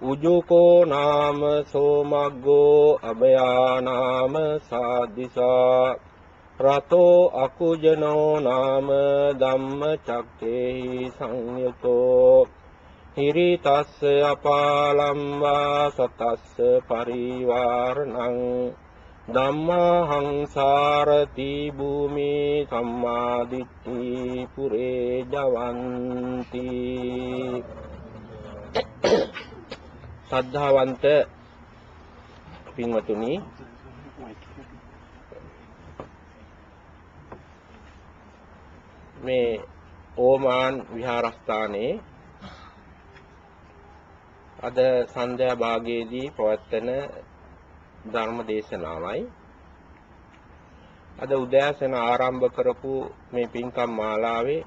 උජුකෝ නාම සෝමග්ගෝ අභයා නාම සාදිසා රතෝ අකුජනෝ නාම ධම්මචක්කේහි සංයුතෝ හිරි තස්ස අපාලම් වා සතස්ස පරිවාරණං ධම්මාහං සාරති භූමි සම්මාදිට්ඨි පුරේ ජවಂತಿ සද්ධාවන්ත පින්වතුනි මේ ඕමාන් විහාරස්ථානයේ අද සන්ධ්‍යා භාගයේදී පවත්වන ධර්ම දේශනාවයි අද උදෑසන ආරම්භ කරපු මේ පින්කම් මාලාවේ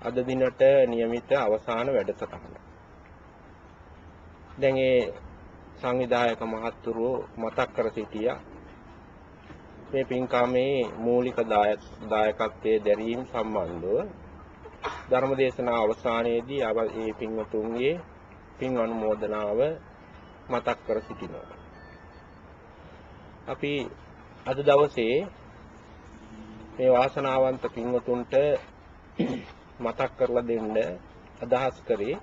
අද දිනට નિયમિત අවසාන වැඩසටහන. දැන් ඒ සංවිධායක මහත්තුරු මතක් කර සිටියා මේ පින්කමේ මූලික දායකත්වයේ දැරීම සම්බන්ධව ධර්මදේශනා අවසානයේදී අව ඒ පින්වතුන්ගේ පින් අනුමෝදනාව මතක් කර සිටිනවා. අපි අද දවසේ මේ වාසනාවන්ත පින්වතුන්ට මතක් කරලා දෙන්න අදහස් කරේ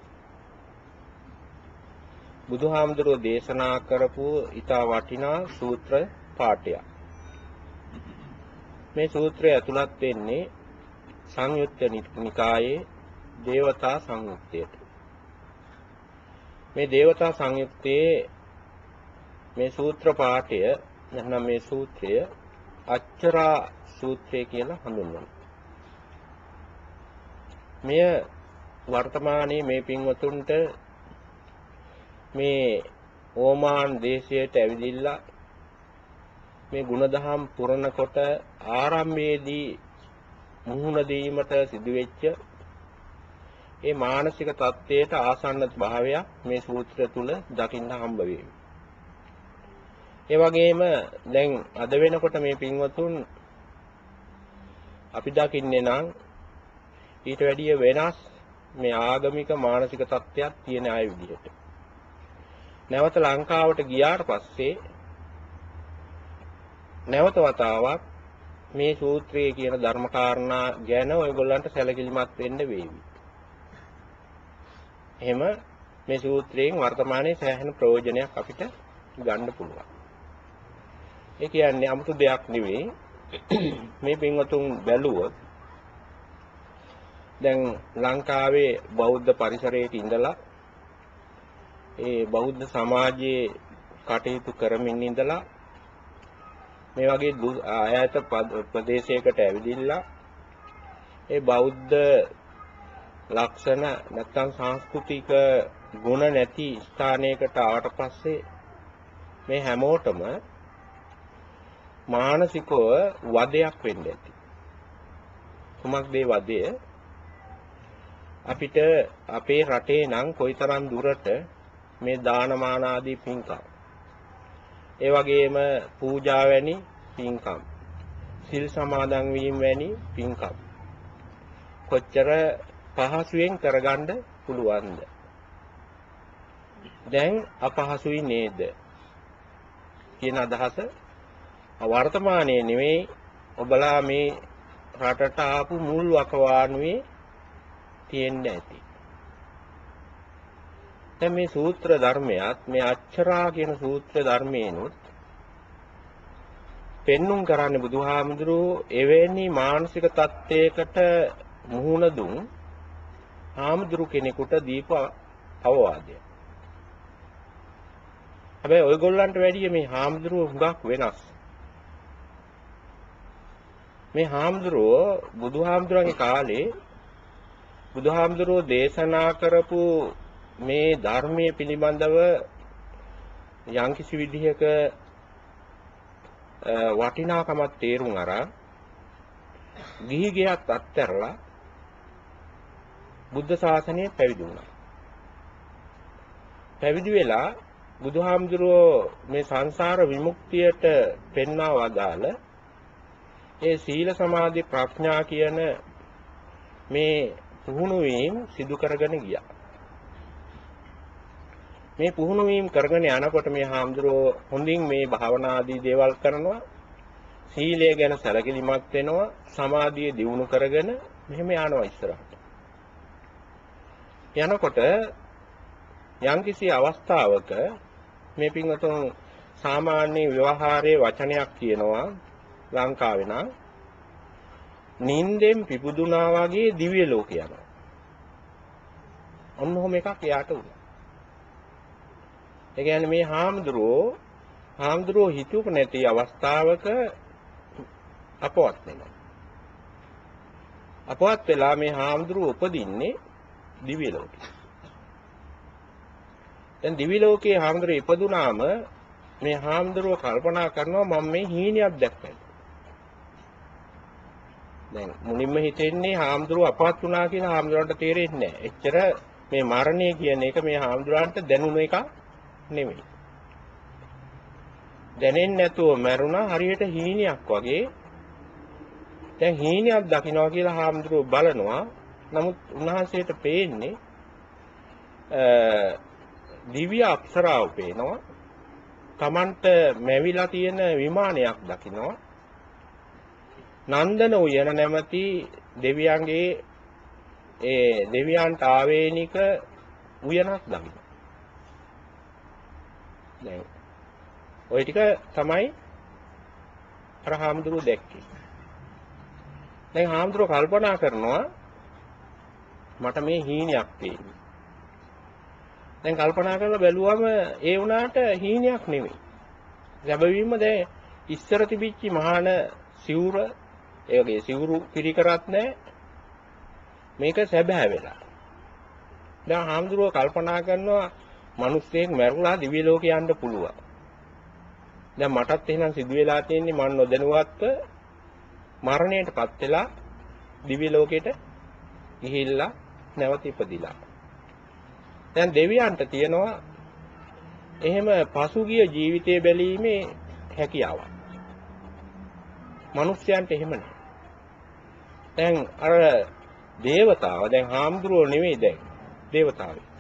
බුදුහාමුදුරුවෝ දේශනා කරපු ඊටා වටිනා සූත්‍ර පාඨයක්. මේ සූත්‍රය ඇතුළත් වෙන්නේ සංයුත්ත නිකායේ දේවතා සංයුත්තයට. මේ දේවතා සංයුත්තේ මේ සූත්‍ර පාඨය නැත්නම් මේ සූත්‍රය අච්චරා සූත්‍රය කියලා හඳුන්වනවා. මෙය වර්තමානයේ මේ පින්වතුන්ට මේ ඕමාන් දේශයට ඇවිදිල්ලා මේ ಗುಣදහම් පුරනකොට ආරම්භයේදී මුහුණ දීමට සිදුවෙච්ච ඒ මානසික தත්ත්වයට ආසන්න භාවයක් මේ සූත්‍ර තුල දකින්න හම්බ වෙනවා. ඒ වගේම දැන් අද වෙනකොට මේ පින්වතුන් අපි දකින්නේ නම් ඊට වැඩිය වෙනස් මේ ආගමික මානසික தත්ත්වයක් තියෙන ආය විදිහට. නැවත ලංකාවට ගියාට පස්සේ නැවත වතාවක් මේ සූත්‍රයේ කියන ධර්මකාරණා ගැන ඔයගොල්ලන්ට සැලකිලිමත් වෙන්න වේවි. එහෙම මේ සූත්‍රයෙන් වර්තමානයේ සෑහෙන ප්‍රයෝජනයක් අපිට ගන්න පුළුවන්. ඒ කියන්නේ 아무තු දෙයක් නෙවෙයි. මේ පින්වතුන් බැලුවොත් දැන් ලංකාවේ බෞද්ධ පරිසරයක ඉඳලා ඒ බෞද්ධ සමාජයේ කටයුතු කරමින් ඉඳලා මේ වගේ ආයත ප්‍රදේශයකට ඇවිදිලා ඒ බෞද්ධ ලක්ෂණ නැත්තම් සංස්කෘතික ගුණ නැති ස්ථානයකට ආවට පස්සේ මේ හැමෝටම මානසිකව වදයක් වෙන්න ඇති. කුමක්ද ඒ වදය? අපිට අපේ රටේ නම් කොයිතරම් දුරට මේ දානමාන ආදී පින්කම්. ඒ වගේම පූජා වැනි පින්කම්. සිල් සමාදන් වීම වැනි පින්කම්. කොච්චර පහසුවෙන් කරගන්න පුළුවන්ද? දැන් අපහසුයි නේද? කියන අදහස වර්තමානයේ නෙවෙයි ඔබලා මේ රටට ආපු මුල් වකවානුවේ තියෙන්න ඇති. දැන් මේ සූත්‍ර ධර්මයක් මේ අච්චරා කියන සූත්‍ර ධර්මේනොත් පෙන්눔 කරන්නේ බුදුහාමුදුරුවෝ එවැනි මානසික තත්ත්වයකට මුහුණ දුන් හාමුදුරු කෙනෙකුට දීප අවවාදය. හැබැයි ඔයගොල්ලන්ට වැඩිය මේ හාමුදුරුවෝ හුඟක් වෙනස්. මේ හාමුදුරුවෝ බුදුහාමුදුරන්ගේ කාලේ බුදුහාමුදුරුවෝ දේශනා කරපු මේ ධර්මයේ පිළිබඳව යම්කිසි විදිහක වටිනාකමක් තේරුම් අරන් ගිහි ගෙයත් අත්හැරලා බුද්ධ ශාසනය පැවිදි වුණා. පැවිදි වෙලා බුදුහාමුදුරුවෝ මේ සංසාර විමුක්තියට පෙන්වා වදාළ ඒ සීල සමාධි ප්‍රඥා කියන මේ පුහුණු වීම සිදු කරගෙන ගියා. මේ පුහුණු වීම කරගෙන යනකොට මේ හාමුදුරුවෝ හොඳින් මේ භාවනා ආදී දේවල් කරනවා. සීලය ගැන සැලකිලිමත් වෙනවා. සමාධිය දියුණු කරගෙන මෙහෙම යනවා ඉස්සරහට. යනකොට යම්කිසි අවස්ථාවක මේ පින්වතුන් සාමාන්‍ය ව්‍යවහාරයේ වචනයක් කියනවා ලංකාවේ නම් නින්දෙන් පිපුදුනා වගේ දිව්‍ය ලෝක යනවා. ඔන්න ඔහොම එකක් එයාට උනා. ඒ කියන්නේ මේ හාමුදුරුවෝ හාමුදුරුවෝ හිතුවක නැති අවස්ථාවක අපවත් වෙනවා. අපවත් වෙලා මේ හාමුදුරුවෝ උපදින්නේ දිව්‍ය ලෝකේ. දැන් දිව්‍ය ලෝකයේ හාමුදුරුවෝ ඉපදුනාම මේ හාමුදුරුවෝ කල්පනා කරනවා මම මේ හීනයක් දැක්කයි. දැන් මුලින්ම හිතෙන්නේ හාමුදුරුවෝ අපවත් වුණා කියලා හාමුදුරන්ට තේරෙන්නේ නැහැ. එච්චර මේ මරණය කියන එක මේ හාමුදුරන්ට දැනුණු එකක් නෙමෙයි. දැනෙන්නේ නැතුව මැරුණා හරියට හීනයක් වගේ. දැන් හීනයක් දකින්නවා කියලා හාමුදුරුවෝ බලනවා. නමුත් උන්වහන්සේට පේන්නේ දිව්‍ය අප්සරාව පේනවා. Tamanට මැවිලා තියෙන විමානයක් දකින්නවා. නන්දන උයන නැමැති දෙවියන්ගේ ඒ දෙවියන්ට ආවේනික උයනක් දකින්න. දැන් ওই ටික තමයි අර හාමුදුරුවෝ දැක්කේ. දැන් හාමුදුරුවෝ කල්පනා කරනවා මට මේ හීනයක් තියෙන්නේ. දැන් කල්පනා කරලා බැලුවම ඒ වුණාට හීනයක් නෙමෙයි. සැබවින්ම දැන් ඉස්සර තිබිච්ච මහාන සිවුර ඒ වගේ සිවුරු පිරිකරත් නැහැ. මේක සැබෑ වෙලා. දැන් හාමුදුරුවෝ කල්පනා කරනවා මිනිස්සෙක් මැරුණා දිව්‍ය ලෝකේ යන්න පුළුවන්. දැන් මටත් එහෙනම් සිදු වෙලා තියෙන්නේ මන් නොදැනුවත්ව මරණයටපත් වෙලා දිව්‍ය ලෝකෙට ගිහිල්ලා නැවත ඉපදිලා. දැන් දෙවියන්ට තියෙනවා එහෙම පසුගිය ජීවිතය බැලීමේ හැකියාවක්. මිනිස්යන්ට එහෙම නැහැ. දැන් අර දේවතාව දැන් හාමුදුරුවෝ නෙවෙයි දැන් දේවතාවෙක්.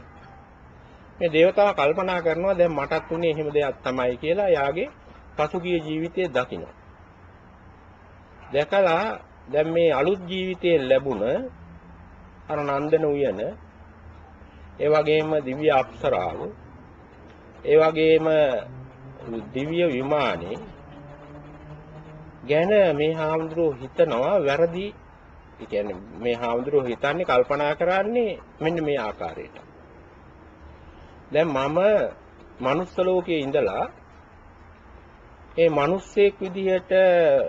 මේ దేవතාව කල්පනා කරනවා දැන් මටත් උනේ එහෙම දෙයක් තමයි කියලා යාගේ පසුගිය ජීවිතය දකින්න. දැකලා දැන් මේ අලුත් ජීවිතයේ ලැබුණ අර නන්දන උයන ඒ වගේම දිව්‍ය අප්සරාව ඒ වගේම දිව්‍ය විමානේ ගැන මේ හාමුදුරුවෝ හිතනවා වැරදි ඒ කියන්නේ මේ හාමුදුරුවෝ හිතන්නේ කල්පනා කරන්නේ මෙන්න මේ ආකාරයට දැන් මම මනුස්ස ලෝකයේ ඉඳලා ඒ මිනිස්සෙක් විදිහට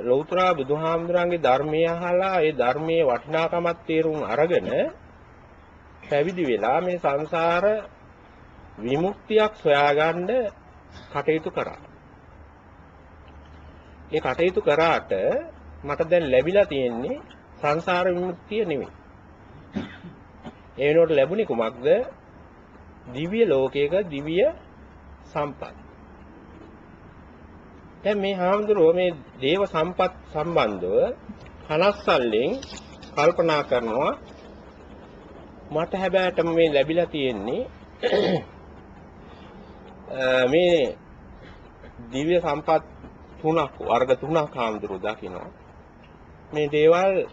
ලෞතර බුදුහාමුදුරන්ගේ ධර්මය අහලා ඒ ධර්මයේ වටිනාකමක් තේරුම් අරගෙන පැවිදි වෙලා මේ සංසාර විමුක්තියක් සොයාගන්න කටයුතු කරා. ඒ කටයුතු කරාට මට දැන් ලැබිලා තියෙන්නේ සංසාර විමුක්තිය නෙමෙයි. ඒ වෙනුවට ලැබුණේ කුමක්ද? දිව්‍ය ලෝකයක දිව්‍ය සම්පත්. දැන් මේ හාමුදුරුවෝ මේ දේව සම්පත් සම්බන්ධව කනස්සල්ලෙන් කල්පනා කරනවා. මට හැබැයිටම මේ ලැබිලා තියෙන්නේ මේ දිව්‍ය සම්පත් තුනක් වර්ග තුනක් හාමුදුරුවෝ දකිනවා. මේ දේවල්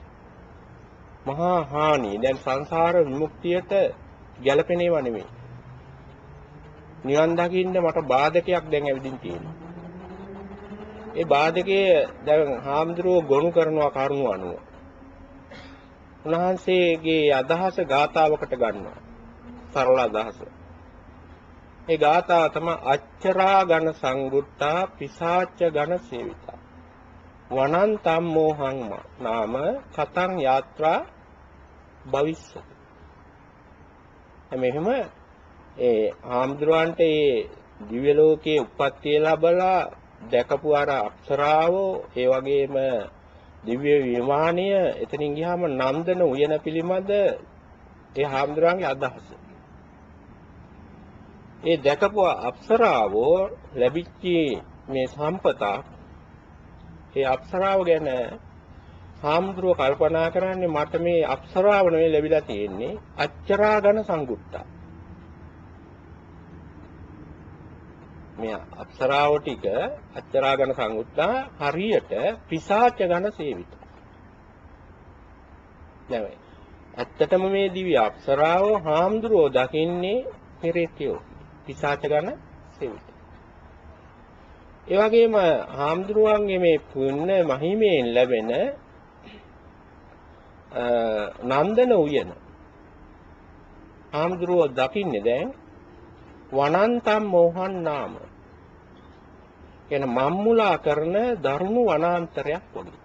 මහා හානි. දැන් සංසාර විමුක්තියට ගැලපෙන ඒවා නෙමෙයි. නිවන් දකින්න මට බාධකයක් දැන් ඇවිදින් තියෙනවා. ඒ බාධකයේ දැන් හාමුදුරුවෝ ගොනු කරනවා කරුණු අනුව. උන්වහන්සේගේ අදහස ගාතාවකට ගන්නවා. සරල අදහස. ඒ ගාථාව තමයි අච්චරා ඝන සංගුට්ටා පිසාච්ච ඝන සේවිතා. වනන්තම් මෝහං නාම කතං යාත්‍රා භවිස්සති. මෙහෙම ඒ ආම්ද්‍රවන්ට ඒ දිව්‍ය ලෝකයේ උප්පත්තිය ලැබලා දැකපු අර අප්සරාවෝ ඒ වගේම දිව්‍ය විමානය එතනින් ගියාම නන්දන උයන පිළිමද ඒ හාමුදුරන්ගේ අදහස. ඒ දැකපු අප්සරාවෝ ලැබිච්ච මේ සම්පතක් ඒ අප්සරාව ගැන හාමුදුරුව කල්පනා කරන්නේ මට මේ අප්සරාව නෙවෙයි ලැබිලා තියෙන්නේ අච්චරා ඝන සංගුට්ටා. මේ අප්සරාව ටික අච්චරා ඝන සංගුට්ටා හරියට පිසාච ඝන සේවිත. දැන් ඇත්තටම මේ දිව්‍ය අප්සරාව හාමුදුරුව දකින්නේ පෙරේතයෝ පිසාච ඝන සේවිත. ඒ වගේම හාමුදුරුවන්ගේ මේ පුණ්‍ය මහිමයෙන් ලැබෙන නන්දන උයන හාමුදුරුවෝ දකින්නේ දැන් වනන්තම් මෝහන් නාම කියන මම්මුලා කරන දරුණු වනාන්තරයක් වගේ.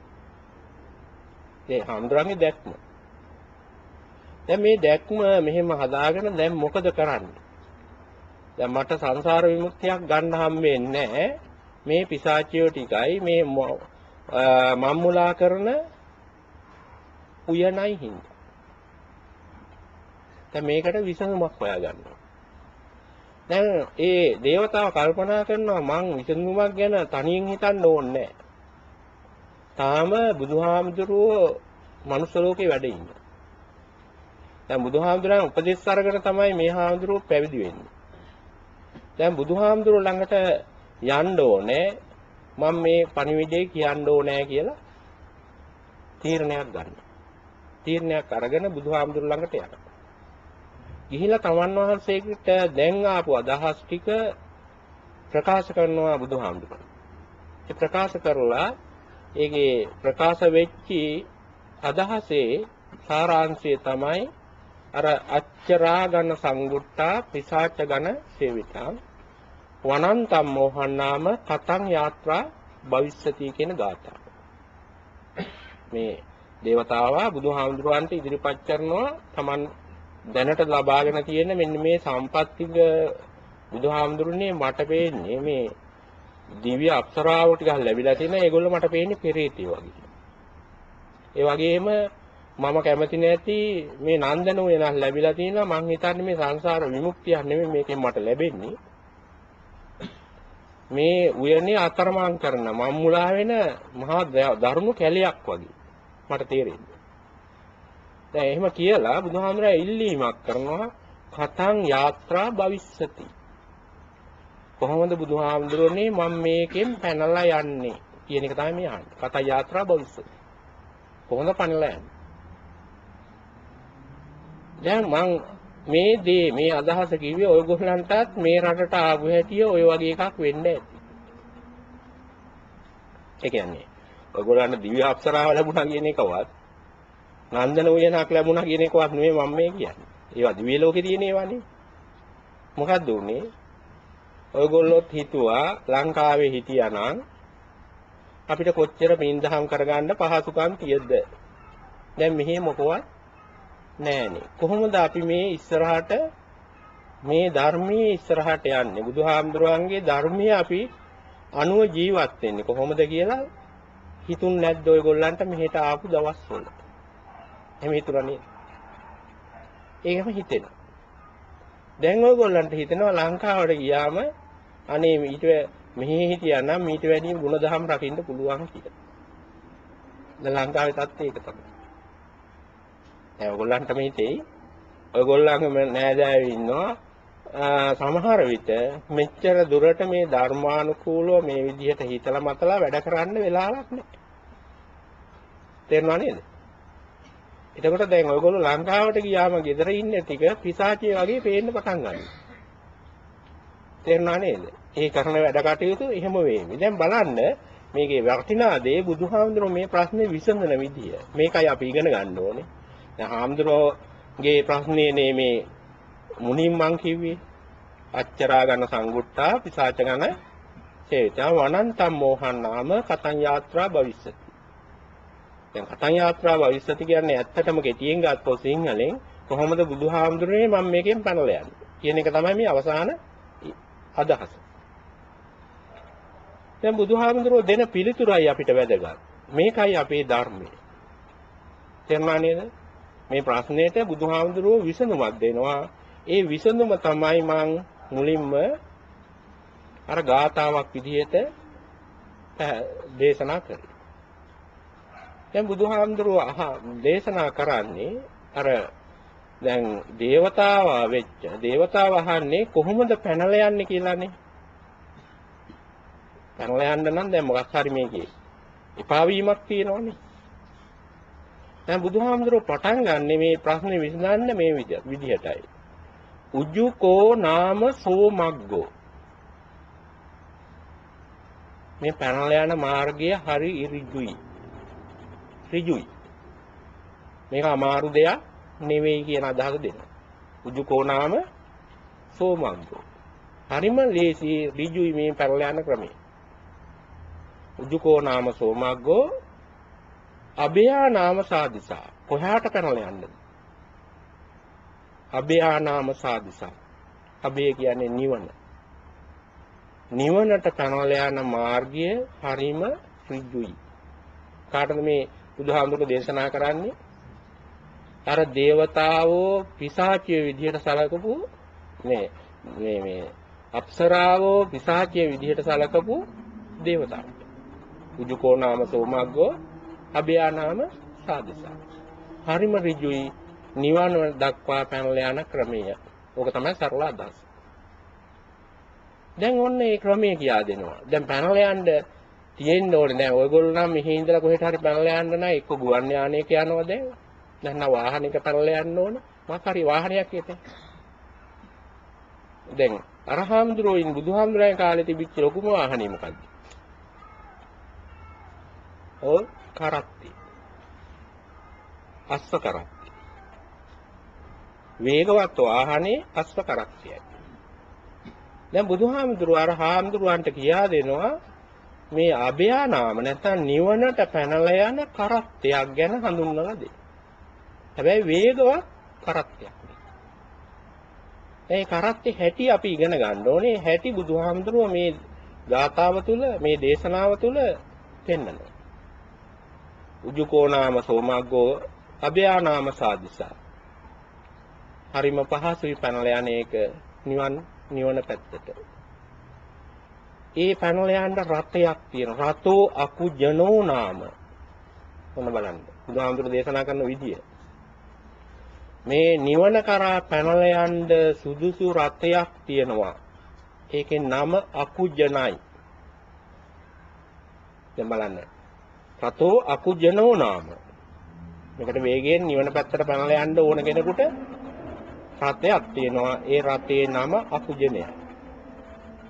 ඒ හාමුදුරන්ගේ දැක්ම. දැන් මේ දැක්ම මෙහෙම හදාගෙන දැන් මොකද කරන්නේ? දැන් මට සංසාර විමුක්තියක් ගන්න හම්බෙන්නේ නැහැ. මේ පිසාචියෝ ටිකයි මේ මම්මුලා කරන උයනයි හින්දා. දැන් මේකට විසඳුමක් හොයාගන්න. දැන් ඒ దేవතාව කල්පනා කරනවා මං විසඳුමක් ගැන තනියෙන් හිතන්න ඕනේ තාම බුදුහාමුදුරුවෝ මනුස්ස ලෝකේ වැඩ ඉන්නේ. දැන් බුදුහාමුදුරන් උපදෙස් අරගෙන තමයි මේ හාමුදුරුවෝ පැවිදි වෙන්නේ. දැන් බුදුහාමුදුරුවෝ ළඟට යන්න ඕනේ මම මේ පණිවිඩය කියන්න ඕනේ කියලා තීරණයක් ගන්නවා. තීරණයක් අරගෙන බුදුහාමුදුරු ළඟට යනවා. ගිහිලා තමන් වහන්සේකට දැන් ආපු අදහස් ටික ප්‍රකාශ කරනවා බුදුහාමුදුරුවෝ. ඒ ප්‍රකාශ කරලා ඒකේ ප්‍රකාශ වෙච්චි අදහසේ සාරාංශය තමයි අර අච්චරා ගණ සංගුට්ටා පිසාච ගණ සේවිතා වනන්තම් මොහන්නාම කතං යාත්‍රා භවිස්සති කියන ගාථාව. මේ දේවතාවා බුදුහාමුදුරුවන්ට ඉදිරිපත් කරනවා Taman දැනට ලබාගෙන තියෙන මෙන්න මේ සම්පත්තික බුදුහාමුදුරනේ මට පේන්නේ මේ දිව්‍ය අප්සරාව ටිකක් ලැබිලා තියෙන ඒගොල්ලෝ මට පේන්නේ පෙරේතය වගේ. ඒ වගේම මම කැමති නැති මේ නන්දන වෙනස් ලැබිලා තියෙනවා මං හිතන්නේ මේ සංසාර විමුක්තියක් නෙමෙයි මේකෙන් මට ලැබෙන්නේ. මේ උයනේ අතරමං කරන මම්මුලා වෙන මහා දරුණු කැලයක් වගේ. මට තේරෙන්නේ. දැන් එහෙම කියලා බුදුහාමරය ඉල්ලීමක් කරනවා කතං යාත්‍රා භවිස්සති. කොහොමද බුදුහාමුදුරනේ මම මේකෙන් පැනලා යන්නේ කියන එක තමයි මේ අහන්නේ. කතං යාත්‍රා භවිස්සති. කොහොමද පැනලා යන්නේ? දැන් මං මේ දේ මේ අදහස කිව්වේ ඔයගොල්ලන්ටත් මේ රටට ආපු හැටිය ඔය වගේ එකක් වෙන්න ඇති. ඒ කියන්නේ ඔයගොල්ලන්ට දිව්‍ය අප්සරාව ලැබුණා කියන එකවත් නන්දන උයනක් ලැබුණා කියන එකවත් නෙමෙයි මම මේ කියන්නේ. ඒවා දිව්‍ය ලෝකේ තියෙන ඒවානේ. මොකද්ද උනේ? ඔයගොල්ලොත් හිතුවා ලංකාවේ හිටියානම් අපිට කොච්චර පින්දහම් කරගන්න පහසුකම් තියෙද්ද? දැන් මෙහි මොකවත් නෑනේ. කොහොමද අපි මේ ඉස්සරහට මේ ධර්මයේ ඉස්සරහට යන්නේ? බුදුහාමුදුරන්ගේ ධර්මයේ අපි අනුව ජීවත් වෙන්නේ කොහොමද කියලා හිතුන් නැද්ද ඔයගොල්ලන්ට මෙහෙට ආපු දවස්වල? එහෙම හිතුණා නේද? ඒකම හිතෙනවා. දැන් ඔයගොල්ලන්ට හිතෙනවා ලංකාවට ගියාම අනේ ඊට මෙහි හිටියා නම් ඊට වැඩිය ಗುಣධම් රකින්න පුළුවන් කියලා. දැන් ලංකාවේ තත්ත්වය ඒක තමයි. දැන් ඔයගොල්ලන්ට මේ තේයි ඔයගොල්ලන්ගේ නෑදෑයෝ ඉන්නවා සමහර විට මෙච්චර දුරට මේ ධර්මානුකූලව මේ විදිහට හිතලා මතලා වැඩ කරන්න වෙලාවක් නැහැ. තේරුණා නේද? එතකොට දැන් ඔයගොල්ලෝ ලංකාවට ගියාම ගෙදර ඉන්න ටික පිසාචිය වගේ පේන්න පටන් ගන්නවා. තේරුණා නේද? ඒ කරන වැඩ කටයුතු එහෙම වෙන්නේ. දැන් බලන්න මේකේ වටිනා දේ බුදුහාමුදුරුවෝ මේ ප්‍රශ්නේ විසඳන විදිය. මේකයි අපි ඉගෙන ගන්න ඕනේ. දැන් හාමුදුරුවෝගේ ප්‍රශ්නේ නේ මේ මුනින් මං කිව්වේ. අච්චරා ගන්න සංගුට්ටා පිසාච ගණ චේතා වනන්තම් මෝහන් නාම කතං යාත්‍රා භවිස්සති. දැන් කතං යාත්‍රා භවිස්සති කියන්නේ ඇත්තටම කෙටියෙන් ගත්තොත් සිංහලෙන් කොහොමද බුදුහාමුදුරනේ මම මේකෙන් පැනලා යන්නේ කියන එක තමයි මේ අවසාන අදහස. දැන් බුදුහාමුදුරුවෝ දෙන පිළිතුරයි අපිට වැදගත්. මේකයි අපේ ධර්මය. තේරුණා නේද? මේ ප්‍රශ්නෙට බුදුහාමුදුරුවෝ විසඳුමක් දෙනවා. ඒ විසඳුම තමයි මං මුලින්ම අර ගාතාවක් විදිහට දේශනා කරේ. දැන් බුදුහාමුදුරුව අහා දේශනා කරන්නේ අර දැන් దేవතාව වෙච්ච దేవතාව අහන්නේ කොහොමද පැනල යන්නේ කියලානේ. පැනල යන්න නම් දැන් මොකක් හරි මේකේ එපා වීමක් තියෙනවනේ. දැන් බුදුහාමුදුරුව පටන් ගන්න මේ ප්‍රශ්නේ විසඳන්න මේ විදිහටයි. උජුකෝ නාම සෝමග්ගෝ. මේ පැනල යන මාර්ගය හරි ඉරිජුයි ඍජුයි. මේක අමාරු දෙයක් නෙවෙයි කියන අදහස දෙනවා. උජුකෝ නාම සෝමග්ගෝ. හරිම ලේසි ඍජුයි මේ පැනලා යන ක්‍රමය. උජුකෝ නාම සෝමග්ගෝ අභයා නාම සාදිසා. කොහාට පැනලා යන්නද? අභයා නාම සාදිසා. අභය කියන්නේ නිවන. නිවනට පැනලා යන මාර්ගය හරිම ඍජුයි. කාටද මේ බුදුහාමුදුරුවෝ දේශනා කරන්නේ අර దేవතාවෝ පිසාචිය විදිහට සලකපු මේ මේ මේ අප්සරාවෝ පිසාචිය විදිහට සලකපු దేవතාවෝ උජුකෝ නාම සෝමග්ගෝ අභයා නාම සාදිසා. හරිම ඍජුයි නිවන දක්වා පැනලා යන ක්‍රමය. ඕක තමයි සරල අදහස. දැන් ඔන්න ඒ ක්‍රමය කියා දෙනවා. දැන් පැනලා යන්න තියෙන්න ඕනේ. දැන් ඔයගොල්ලෝ නම් මෙහි ඉඳලා කොහෙට හරි පැනලා යන්න නම් එක්ක ගුවන් යානයක යනවා දැන්. නැත්නම් වාහනයක පැනලා යන්න ඕන. මොකක් හරි වාහනයක් යතේ. දැන් අරහාමුදුරුවෝ බුදුහාමුදුරන් කාලේ තිබිච්ච ලොකුම වාහනේ මොකද්ද? ඔව් කරත්ති. අස්ස කරත්ති. වේගවත් වාහනේ අස්ස කරත්තියයි. දැන් බුදුහාමුදුරුව අර හාමුදුරුවන්ට කියා දෙනවා මේ අභයා නාම නැත්නම් නිවනට පැනලා යන කරත්තයක් ගැන හඳුන්වලා දෙන්න. හැබැයි වේගවත් කරත්තයක්. ඒ කරත්තේ හැටි අපි ඉගෙන ගන්න ඕනේ. හැටි බුදුහාමුදුරුව මේ ගාථාව තුල මේ දේශනාව තුල පෙන්වනවා. උජුකෝ නාම සෝමග්ගෝ අභයා නාම සාදිසා. හරිම පහසුයි පැනලා යන එක නිවන් නිවන පැත්තට. ඒ පැනලා යන්න රතයක් තියෙන. රතෝ අකුජනෝ නාම. මොන බලන්න. බුදුහාමුදුරු දේශනා කරන විදිය. මේ නිවන කරා පැනලා යන්න සුදුසු රතයක් තියෙනවා. ඒකේ නම අකුජනයි. දැන් බලන්න. රතෝ අකුජනෝ නාම. මේකට වේගයෙන් නිවන පැත්තට පැනලා යන්න ඕන කෙනෙකුට රතයක් තියෙනවා. ඒ රතේ නම අකුජනය.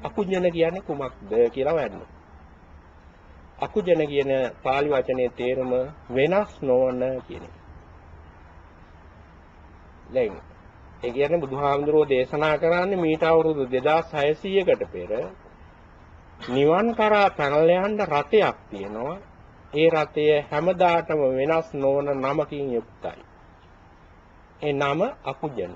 අකුජන කියන්නේ කුමක්ද කියලා වඩන්න. අකුජන කියන pāli වචනේ තේරුම වෙනස් නොවන කියන එක. දැන් ඒ කියන්නේ බුදුහාමුදුරෝ දේශනා කරන්නේ මීට අවුරුදු 2600කට පෙර නිවන් කරා පැනලා යන්න රතයක් තියෙනවා. ඒ රතය හැමදාටම වෙනස් නොවන නමකින් යුක්තයි. ඒ නම අකුජන.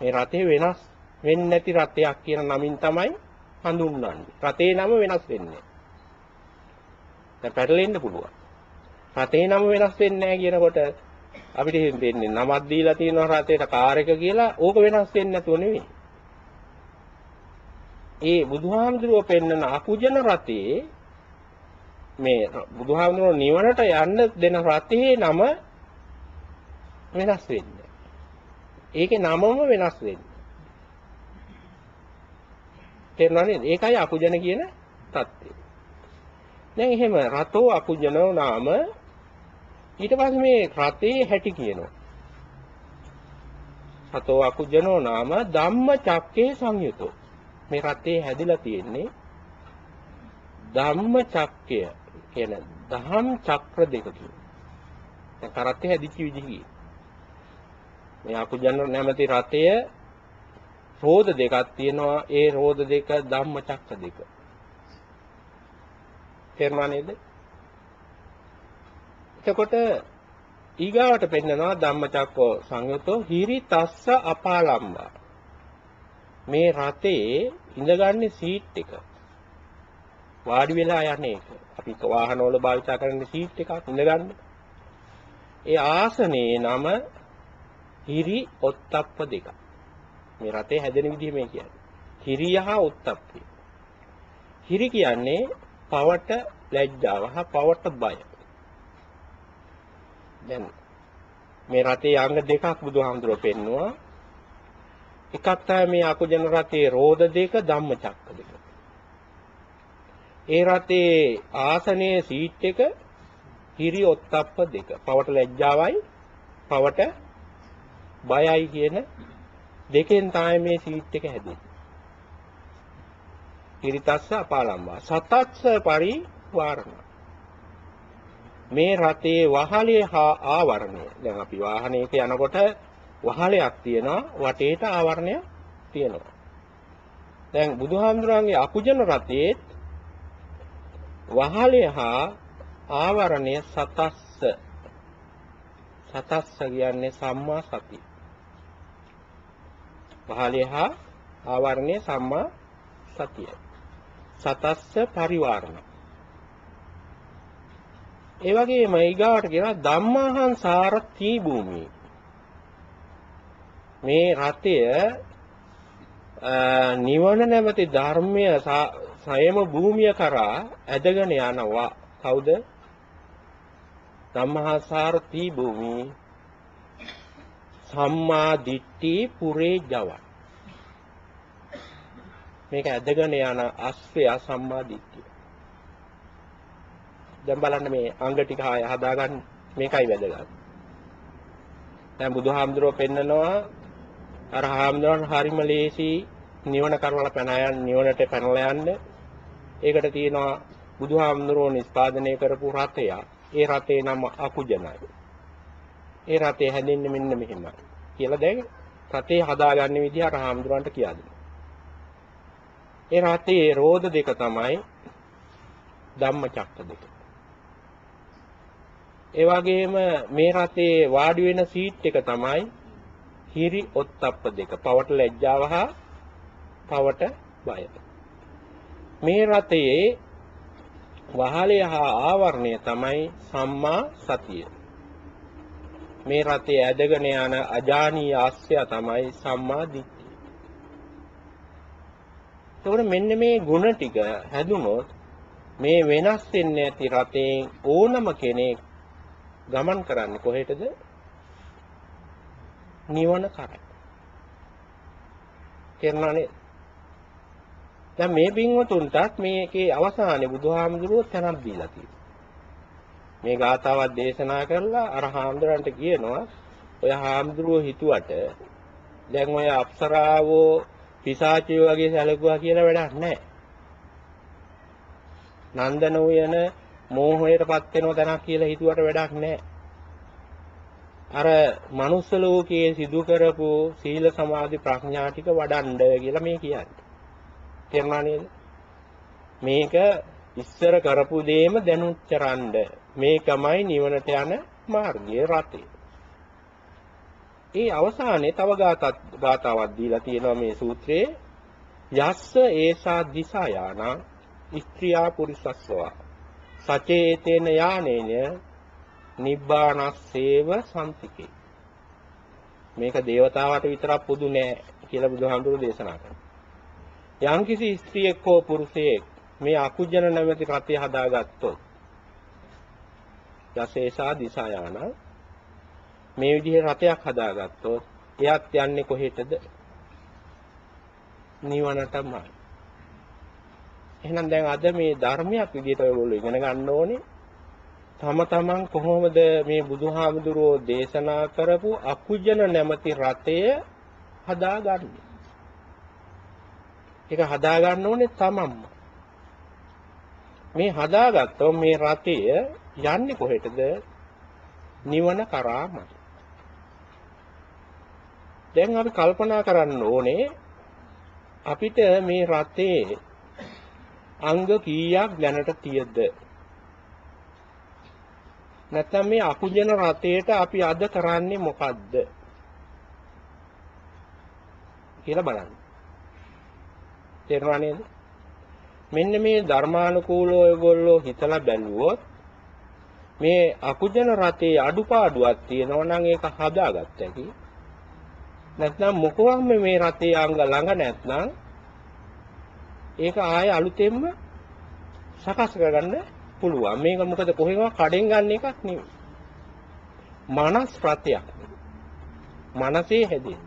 මේ රතේ වෙනස් වෙන්නේ නැති රතයක් කියන නමින් තමයි හඳුන්වන්නේ. රතේ නම වෙනස් වෙන්නේ. දැන් පැටලෙන්න පුළුවන්. රතේ නම වෙනස් වෙන්නේ නැහැ කියනකොට අපිට හිතෙන්නේ නමක් දීලා තියෙනවා රතේට කාර් එක කියලා ඕක වෙනස් වෙන්නේ නැතුව නෙවෙයි. ඒ බුදුහාමුදුරුව පෙන්වන අකුජන රතේ මේ බුදුහාමුදුරුව නිවනට යන්න දෙන රතේ නම වෙනස් වෙන්නේ. ඒකේ නමම වෙනස් වෙන්නේ. තේරුණා නේද? ඒකයි අකුජන කියන தත්ත්වය. දැන් එහෙම රතෝ අකුජනෝ නාම ඊට පස්සේ මේ රතේ හැටි කියනවා. රතෝ අකුජනෝ නාම ධම්ම චක්කේ සංයුතෝ. මේ රතේ හැදිලා තියෙන්නේ ධම්ම චක්කය කියන දහම් චක්‍ර දෙකකින් දැන් කරත්තේ හැදිච්ච විදිහයි මේ අකුජන නැමැති රතය රෝද දෙකක් තියෙනවා. ඒ රෝද දෙක ධම්ම චක්‍ර දෙක. තේරුණා නේද? එතකොට ඊගාවට පෙන්නනවා ධම්මචක්කෝ සංයුතෝ හිරි තස්ස අපාලම්බා. මේ රතේ ඉඳගන්නේ සීට් එක. වාඩි වෙලා යන්නේ ඒක. අපි වාහනවල භාවිත කරන සීට් එකක් ඉඳගන්න. ඒ ආසනේ නම හිරි ඔත්තප්ප දෙක මේ රතේ හැදෙන විදිහ මේ කියන්නේ හිරිය හා ඔත්තප්පේ හිරි කියන්නේ පවට ලැජ්ජාව හා පවට බය. දැන් මේ රතේ අංග දෙකක් බුදුහාමුදුරුවෝ පෙන්නවා. එකක් තමයි මේ අකුජන රතේ රෝධ දෙක ධම්මචක්ක දෙක. ඒ රතේ ආසනයේ සීට් එක හිරි ඔත්තප්ප දෙක. පවට ලැජ්ජාවයි පවට බයයි කියන දෙකෙන් තමයි මේ සීට් එක හැදෙන්නේ හිරිතස්ස අපාලම්බා සතත්ස පරිවාරණ මේ රතේ වහලේ හා ආවරණය. දැන් අපි වාහනයක යනකොට වහලයක් තියෙනවා වටේට ආවරණයක් තියෙනවා. දැන් බුදුහාමුදුරන්ගේ අකුජන රතේ වහලේ හා ආවරණය සතස්ස සතස්ස කියන්නේ සම්මා සති. වහලේ හා ආවරණය සම්මා සතිය. සතස්ස පරිවාරණ ඒ වගේම ඊගාවට කියනවා ධම්මාහං සාරති භූමිය. මේ රතය නිවන නැමැති ධර්මය සයම භූමිය කරා ඇදගෙන යනවා. කවුද? ධම්මහා සාරති භූමිය. සම්මා දිට්ඨි පුරේ ජව. මේක ඇදගෙන යන අස්වැය සම්මා දිට්ඨිය. දැන් බලන්න මේ අංග ටික ආය හදාගන්න මේකයි වැදගත්. දැන් බුදුහාමුදුරුවෝ පෙන්නනවා අර හාමුදුරන් හරිම ලේසි නිවන කරවල පැන යන්න නිවනට පැනලා යන්න. ඒකට තියෙනවා බුදුහාමුදුරුවෝ නිස්පාදනය කරපු රතය. ඒ රතේ නම අකුජනයි. ඒ රතේ හැදෙන්නේ මෙන්න මෙහෙමයි. කියලා දැන් රතේ හදාගන්න විදිහ අර හාමුදුරන්ට කියලා දෙනවා. ඒ රතේ රෝධ දෙක තමයි ධම්මචක්ක දෙක. ඒ වගේම මේ රතේ වාඩි වෙන සීට් එක තමයි හිරි ඔත්තප්ප දෙක. පවට ලැජ්ජාව හා පවට බය. මේ රතේ වහලය හා ආවරණය තමයි සම්මා සතිය. මේ රතේ ඇදගෙන යන අජානීය ආස්‍ය තමයි සම්මා දිට්ඨිය. එතකොට මෙන්න මේ ಗುಣ ටික හැදුනොත් මේ වෙනස් වෙන්නේ නැති රතේ ඕනම කෙනෙක් ගමන් කරන්නේ කොහෙටද? නිවන කරා. තේරුණානේ? දැන් මේ බින්වතුන්ටත් මේකේ අවසානයේ බුදුහාමුදුරුවෝ තැනක් දීලා තියෙනවා. මේ ගාතාවක් දේශනා කරලා අර හාමුදුරන්ට කියනවා ඔය හාමුදුරුවෝ හිතුවට දැන් ඔය අප්සරාවෝ පිසාචයෝ වගේ සැලකුවා කියලා වැඩක් නැහැ. නන්දන උයන මෝහයටපත් වෙනව තැනක් කියලා හිතුවට වැඩක් නැහැ. අර මනුස්ස ලෝකයේ සිදු කරපු සීල සමාධි ප්‍රඥා ටික වඩන්න කියලා මේ කියන්නේ. තේරුණා නේද? මේක ඉස්සර කරපු දෙයම දැනුච්චරන්න මේකමයි නිවනට යන මාර්ගයේ රතේ. ඒ අවසානයේ තව ගාතාවක් දීලා තියෙනවා මේ සූත්‍රයේ. යස්ස ඒසා දිසායාන ස්ත්‍රියා පුරිසස්සවා සචේතේන යානේන නිබ්බානස්සේව සම්තිකේ. මේක దేవතාවට විතරක් පොදු නෑ කියලා බුදුහාමුදුරුවෝ දේශනා කරනවා. යම්කිසි ස්ත්‍රියෙක් හෝ පුරුෂයෙක් මේ අකුජන නැමැති රතය හදාගත්තොත් යසේසා දිසායාන මේ විදිහේ රතයක් හදාගත්තොත් එයත් යන්නේ කොහෙටද නිවනටමයි එහෙනම් දැන් අද මේ ධර්මයක් විදිහට ඔයගොල්ලෝ ඉගෙන ගන්න ඕනේ. තම තමන් කොහොමද මේ බුදුහාමුදුරුවෝ දේශනා කරපු අකුජන නැමැති රතය හදාගන්නේ? ඒක හදාගන්න ඕනේ තමන්ම. මේ හදාගත්තොත් මේ රතය යන්නේ කොහෙටද? නිවන කරාමයි. දැන් අපි කල්පනා කරන්න ඕනේ අපිට මේ රතේ අංග කීයක් දැනට තියෙද? නැත්නම් මේ අකුජන රතේට අපි අද කරන්නේ මොකද්ද? කියලා බලන්න. තේරුණා නේද? මෙන්න මේ ධර්මානුකූලව ඔයගොල්ලෝ හිතලා බැලුවොත් මේ අකුජන රතේ අඩුපාඩුවක් තියෙනවා නම් ඒක හදාගත්ත හැකි. නැත්නම් මොකවම් මේ රතේ අංග ළඟ නැත්නම් ඒක ආයෙ අලුතෙන්ම සකස් කරගන්න පුළුවන්. මේක මොකද කොහෙන්වත් කඩෙන් ගන්න එකක් නෙවෙයි. මනස් රතයක්. මනසේ හැදෙන.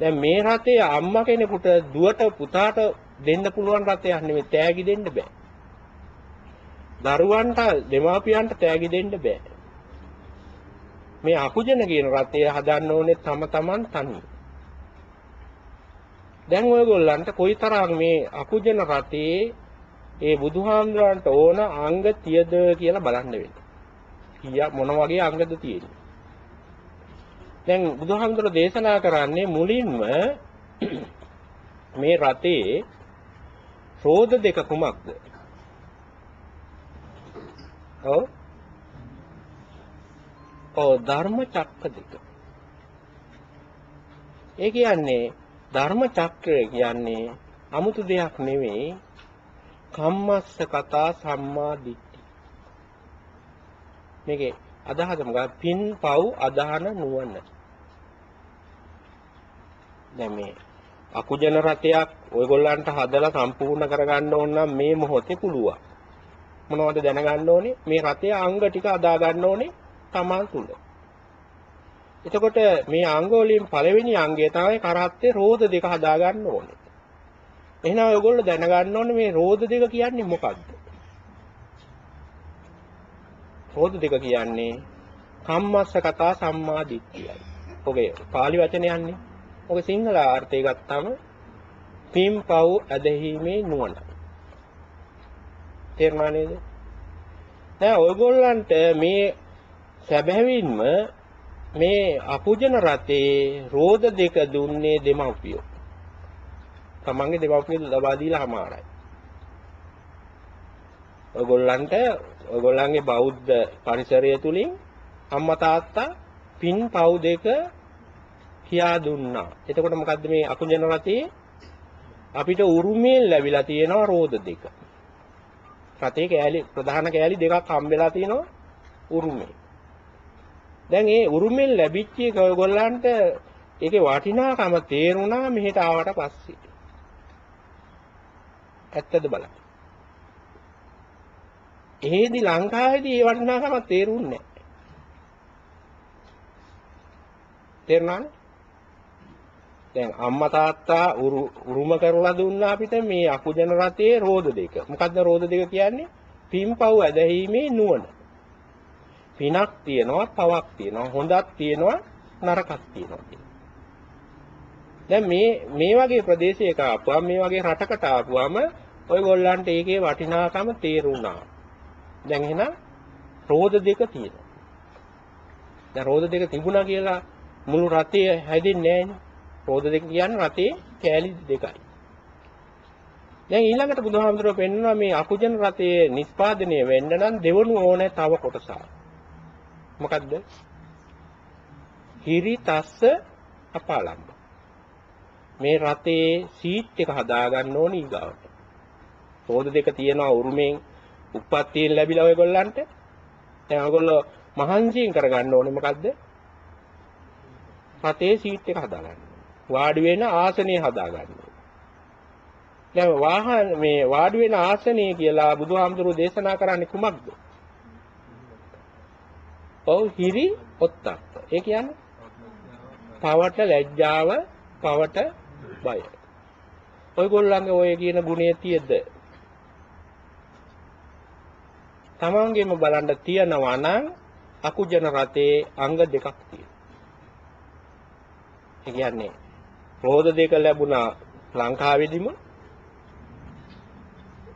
දැන් මේ රතේ අම්මා කෙනෙකුට දුවට පුතාට දෙන්න පුළුවන් රතයක් නෙවෙයි තෑගි දෙන්න බෑ. දරුවන්ට දෙමාපියන්ට තෑගි දෙන්න බෑ. මේ අකුජන කියන රතය හදන්න ඕනේ තම තමන් තනියම. දැන් ඔයගොල්ලන්ට කොයිතරම් මේ අකුජන රතේ ඒ බුදුහාමුදුරන්ට ඕන අංග තියද කියලා බලන්න වෙනවා. කීය මොන වගේ අංගද තියෙන්නේ? දැන් බුදුහාමුදුර දේශනා කරන්නේ මුලින්ම මේ රතේ රෝද දෙක කුමක්ද? ඔව්. ඔව් ධර්ම චක්ක දෙක. ඒ කියන්නේ ධර්ම චක්‍රය කියන්නේ 아무තු දෙයක් නෙවෙයි කම්මස්ස කතා සම්මා දිට්ඨි. මේකේ අදහස මොකක්ද? පින් පව් අදහන නුවණ. දැන් මේ අකුජන රතයක් ඔයගොල්ලන්ට හදලා සම්පූර්ණ කරගන්න ඕන නම් මේ මොහොතේ පුළුවන්. මොනවද දැනගන්න ඕනේ? මේ රතයේ අංග ටික අදා ගන්න ඕනේ තමන් තුල. එතකොට මේ අංග වලින් පළවෙනි අංගය තමයි කරත්තේ රෝද දෙක හදා ගන්න ඕනේ. එහෙනම් ඔයගොල්ලෝ දැනගන්න ඕනේ මේ රෝද දෙක කියන්නේ මොකක්ද? රෝද දෙක කියන්නේ කම්මස්ස කතා සම්මා දිට්ඨියයි. ඔගේ පාලි වචනයන්නේ. ඔගේ සිංහල අර්ථය ගත්තාම පින් පව් ඇදහිීමේ නුවණ. තේරුණා නේද? දැන් ඔයගොල්ලන්ට මේ සැබෑවින්ම මේ අපුජන රතේ රෝද දෙක දුන්නේ දෙමව්පියෝ. තමන්ගේ දෙමව්පියෝ ලබා දීලා හමාරයි. ඔයගොල්ලන්ට ඔයගොල්ලන්ගේ බෞද්ධ පරිසරය තුලින් අම්මා තාත්තා පින් පව් දෙක කියා දුන්නා. එතකොට මොකද්ද මේ අකුජන රතේ අපිට උරුමයෙන් ලැබිලා තියෙනවා රෝද දෙක. රතේ කෑලි ප්‍රධාන කෑලි දෙකක් හම්බෙලා තියෙනවා උරුමේ. දැන් ඒ උරුමෙන් ලැබිච්ච එක ඔයගොල්ලන්ට ඒකේ වටිනාකම තේරුණා මෙහෙට ආවට පස්සේ. ඇත්තද බලන්න. එහෙදි ලංකාවේදී ඒ වටිනාකම තේරුන්නේ නැහැ. තේරුණානේ? දැන් අම්මා තාත්තා උරුම කරලා දුන්නා අපිට මේ අකුජන රතේ රෝද දෙක. මොකද්ද රෝද දෙක කියන්නේ? පින්පව් ඇදහිීමේ නුවණ. පිනක් තියෙනවා, පවක් තියෙනවා, හොඳක් තියෙනවා, නරකක් තියෙනවා. දැන් මේ මේ වගේ ප්‍රදේශයක ආපුවම මේ වගේ රටකට ආපුවම ඔයගොල්ලන්ට ඒකේ වටිනාකම තේරුණා. දැන් එහෙනම් රෝද දෙක තියෙනවා. දැන් රෝද දෙක තිබුණා කියලා මුළු රතේ හැදෙන්නේ නැහැනේ. රෝද දෙක කියන්නේ රතේ කෑලි දෙකයි. දැන් ඊළඟට බුදුහාමුදුරුවෝ පෙන්වනවා මේ අකුජන රතයේ නිස්පාදනය වෙන්න නම් දෙවනු ඕනේ තව කොටසක්. මොකද්ද? හිරි තස්ස අපාලම්බ. මේ රතේ සීට් එක හදාගන්න ඕනේ ඊගාවට. රෝද දෙක තියෙනවා උරුමෙන් උප්පත්තියෙන් ලැබිලා ඔයගොල්ලන්ට. දැන් ඔයගොල්ලෝ මහන්සියෙන් කරගන්න ඕනේ මොකද්ද? රතේ සීට් එක හදාගන්න. වාඩි වෙන ආසනය හදාගන්න. දැන් වාහන මේ වාඩි වෙන ආසනය කියලා බුදුහාමුදුරුවෝ දේශනා කරන්නේ කුමක්ද? ඔව් හිරි ඔත්තක්. ඒ කියන්නේ පවට ලැජ්ජාව, පවට බය. ඔයගොල්ලන්ගේ ඔය කියන ගුණය තියෙද්ද? තමන්ගෙම බලන්න තියනවා නම් අකුජන රතේ අංග දෙකක් තියෙනවා. ඒ කියන්නේ රෝද දෙක ලැබුණා ලංකාවේදීම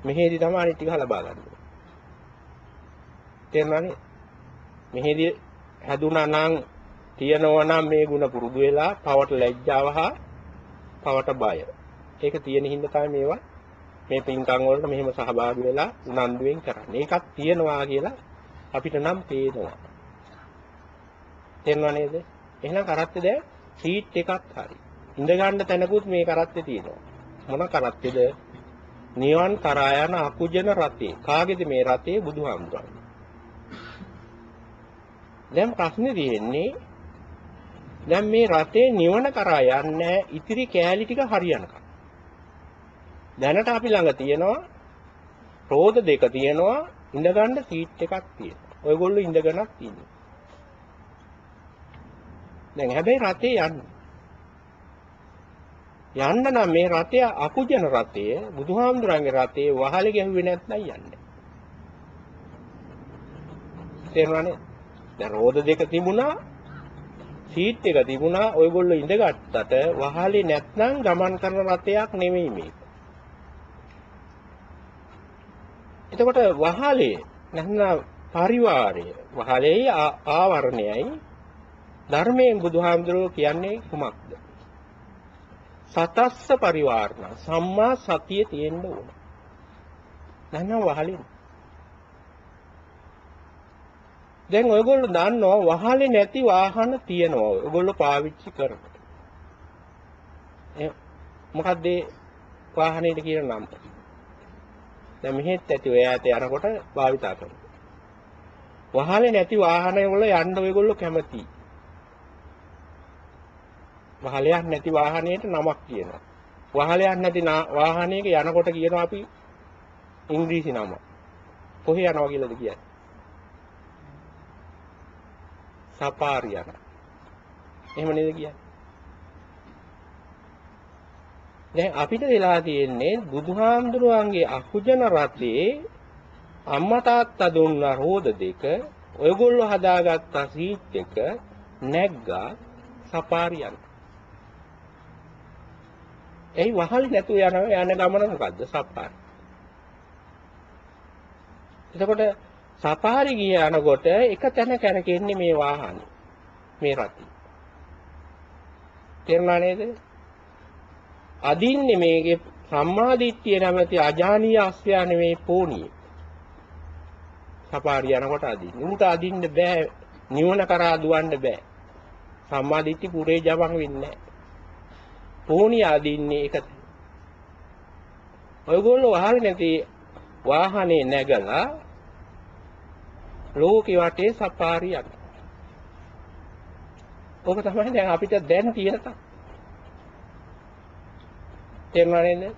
මෙහෙදි තමයි අනිත් ටික ලබා ගන්න. තේරුණානේ? මෙහෙදි හැදුනා නම් තියනවා නම් මේ ಗುಣ පුරුදු වෙලා පවට ලැජ්ජාව හා පවට බය. ඒක තියෙන හින්දා තමයි මේවා මේ පින්කම් වලට මෙහෙම සහභාගී වෙලා උනන්දුවෙන් කරන්නේ. ඒකක් තියනවා කියලා අපිට නම් පේනවා. තේරෙනව නේද? එහෙනම් කරත්තේ දැන් සීට් එකක් හරි. ඉඳ ගන්න තැනකුත් මේ කරත්තේ තියෙනවා. මොන කරත්තේද? නිවන් කරා යන අකුජන රතේ. කාගේද මේ රතේ? බුදුහාමුදුරන්ගේ. දැන් ප්‍රශ්නේ තියෙන්නේ දැන් මේ රතේ නිවන කරා යන්නේ ඉතිරි කෑලි ටික හරියනකම්. දැනට අපි ළඟ තියෙනවා රෝද දෙක තියෙනවා ඉඳගන්න සීට් එකක් තියෙනවා. ඔයගොල්ලෝ ඉඳගෙනක් ඉන්නේ. දැන් හැබැයි රතේ යන්න. යන්න නම් මේ රතය අකුජන රතය බුදුහාමුදුරන්ගේ රතේ වහලේ ගැහුවේ නැත්නම් යන්නේ. තේරුණානේ? දැන් රෝද දෙක තිබුණා සීට් එක තිබුණා ඔයගොල්ලෝ ඉඳගත්තට වහලේ නැත්නම් ගමන් කරන රතයක් නෙමෙයි මේක. එතකොට වහලේ නැත්නම් පරිවාරය වහලේ ආවරණයයි ධර්මයෙන් බුදුහාමුදුරුවෝ කියන්නේ කුමක්ද? සතස්ස පරිවාරණ සම්මා සතිය තියෙන්න ඕන. නැත්නම් වහලේ දැන් ඔයගොල්ලෝ දන්නවා වහලේ නැති වාහන තියෙනවා. ඔයගොල්ලෝ පාවිච්චි කරනවා. ඒ මොකද්ද වාහනේට කියන නම? දැන් මෙහෙත් ඇති ඔය ඈත යනකොට භාවිතා කරනවා. වහලේ නැති වාහන වල යන්න ඔයගොල්ලෝ කැමති. වහලයක් නැති වාහනයට නමක් කියනවා. වහලයක් නැති වාහනයක යනකොට කියනවා අපි ඉංග්‍රීසි නම. කොහේ යනවා කියලාද කියන්නේ? සපාරි යනවා. එහෙම නේද කියන්නේ? දැන් අපිට වෙලා තියෙන්නේ බුදුහාමුදුරුවන්ගේ අකුජන රතේ අම්මා තාත්තා දුන්න රෝද දෙක ඔයගොල්ලෝ හදාගත්ත සීට් එක නැග්ගා සපාරියන්. එයි වහල් නැතුව යන යන ගමන මොකද්ද සපාරි. එතකොට සපාරි ගිය යනකොට එක තැන කැරකෙන්නේ මේ වාහනේ. මේ රටේ. තේරුණා නේද? අදින්නේ මේකේ සම්මාදිට්ඨිය නැමැති අජානීය අස්වැය නෙමේ පෝණිය. සපාරි යනකොට අදින්නේ. උන්ට අදින්න බෑ. නිවන කරා දුවන්න බෑ. සම්මාදිට්ඨි පුරේ ජවම් වෙන්නේ නැහැ. පෝණිය අදින්නේ ඒක. ඔයගොල්ලෝ වහල් නැති වාහනේ නැගලා ලෝකේ වටේ සපාරි යන. ඕක තමයි දැන් අපිට දැන් තියෙන තා. තේරුණා නේද?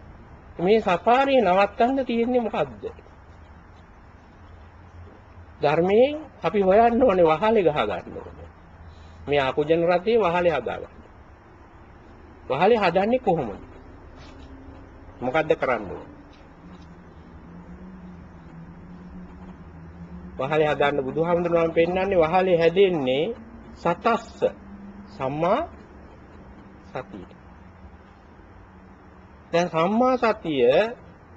මේ සපාරිය නවත්තන්න තියෙන්නේ මොකද්ද? ධර්මයේ අපි හොයන්න ඕනේ වහලේ ගහ ගන්න ඕනේ. මේ ආකුජන රතේ වහලේ හදා ගන්න. වහලේ හදන්නේ කොහොමද? මොකද්ද කරන්න ඕනේ? වහලේ හදන්න බුදුහාමුදුරුවෝ පෙන්නන්නේ වහලේ හැදෙන්නේ සතස්ස සම්මා සතිය. දැන් සම්මා සතිය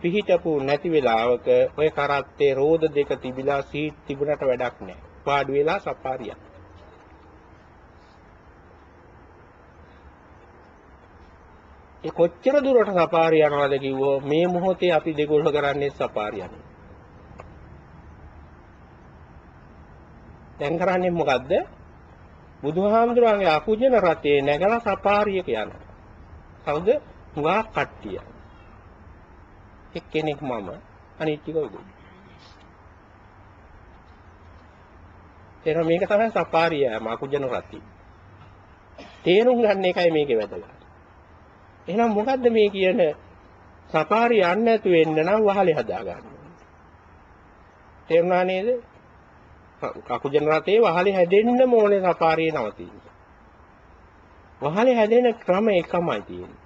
පිහිටපු නැති වෙලාවක ඔය කරත්තේ රෝද දෙක තිබිලා සීට් තිබුණට වැඩක් නැහැ. පාඩු වෙලා සපාරියක්. ඒ කොච්චර දුරට සපාරිය යනවද කිව්වෝ මේ මොහොතේ අපි දෙගොල්ල කරන්නේ සපාරියක්. දැන් කරන්නේ මොකද්ද? බුදුහාමුදුරන්ගේ අකුජන රතේ නැගලා සපාරියක යනවා. කවුද? හුඟා කට්ටිය. එක්කෙනෙක් මම අනිත් ටික ඔයගොල්ලෝ. එහෙනම් මේක තමයි සපාරිය මකුජන රති. තේරුම් ගන්න එකයි මේකේ වැදගත්. එහෙනම් මොකද්ද මේ කියන සපාරිය යන්න නැතු වෙන්න නම් වහලේ හදා ගන්න. තේරුණා නේද? කකුජන රතේ වහලේ හැදෙන්න ඕනේ සපාරියේ නවතින්න. වහලේ හැදෙන ක්‍රම එකමයි තියෙන්නේ.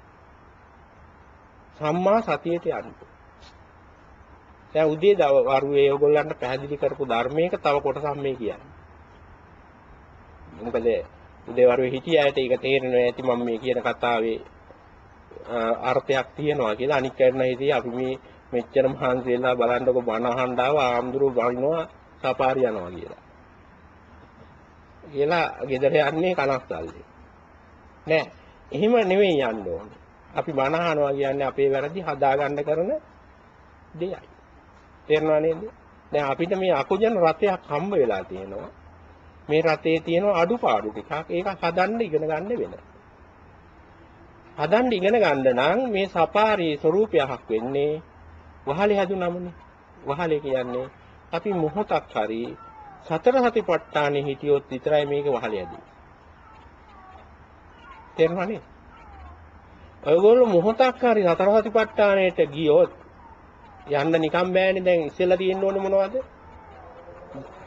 සම්මා සතියට යන්න. දැන් උදේ වරුවේ ඔයගොල්ලන්ට පැහැදිලි කරපු ධර්මයක තව කොටසක් මේ කියන්නේ. මොකද උදේ වරුවේ හිටිය අයට ඒක තේරෙනවා ඇති මම මේ කියන කතාවේ අර්ථයක් තියෙනවා කියලා අනික් කරන හිතේ අපි මේ මෙච්චර මහන්සි වෙලා බලන්නකො බණ අහන්න ආව ආම්දුරු වයින්නවා සපාරි යනවා කියලා. කියලා ගෙදර යන්නේ කනස්සල්ලේ. නෑ එහෙම නෙවෙයි යන්න ඕනේ. අපි බණ අහනවා කියන්නේ අපේ වැරදි හදාගන්න කරන දෙයයි. තේරෙනව නේද? දැන් අපිට මේ අකුජන රතයක් හම්බ වෙලා තියෙනවා. මේ රතේ තියෙන අඩුපාඩු ටිකක් ඒක හදන්න ඉගෙන ගන්න වෙනවා. හදන්න ඉගෙන ගන්න නම් මේ සපාරී ස්වરૂපයක් වෙන්නේ වහලේ හැදුනමනේ. වහලේ කියන්නේ අපි මොහොතක් හරි සතර සතිපට්ඨානෙ හිටියොත් විතරයි මේක වහලේ හැදෙන්නේ. තේරුණානේ? ඔයගොල්ලෝ මොහොතක් හරි සතර සතිපට්ඨානෙට ගියොත් යන්න නිකම් බෑනේ දැන් ඉස්සෙල්ලා තියෙන්න ඕනේ මොනවද?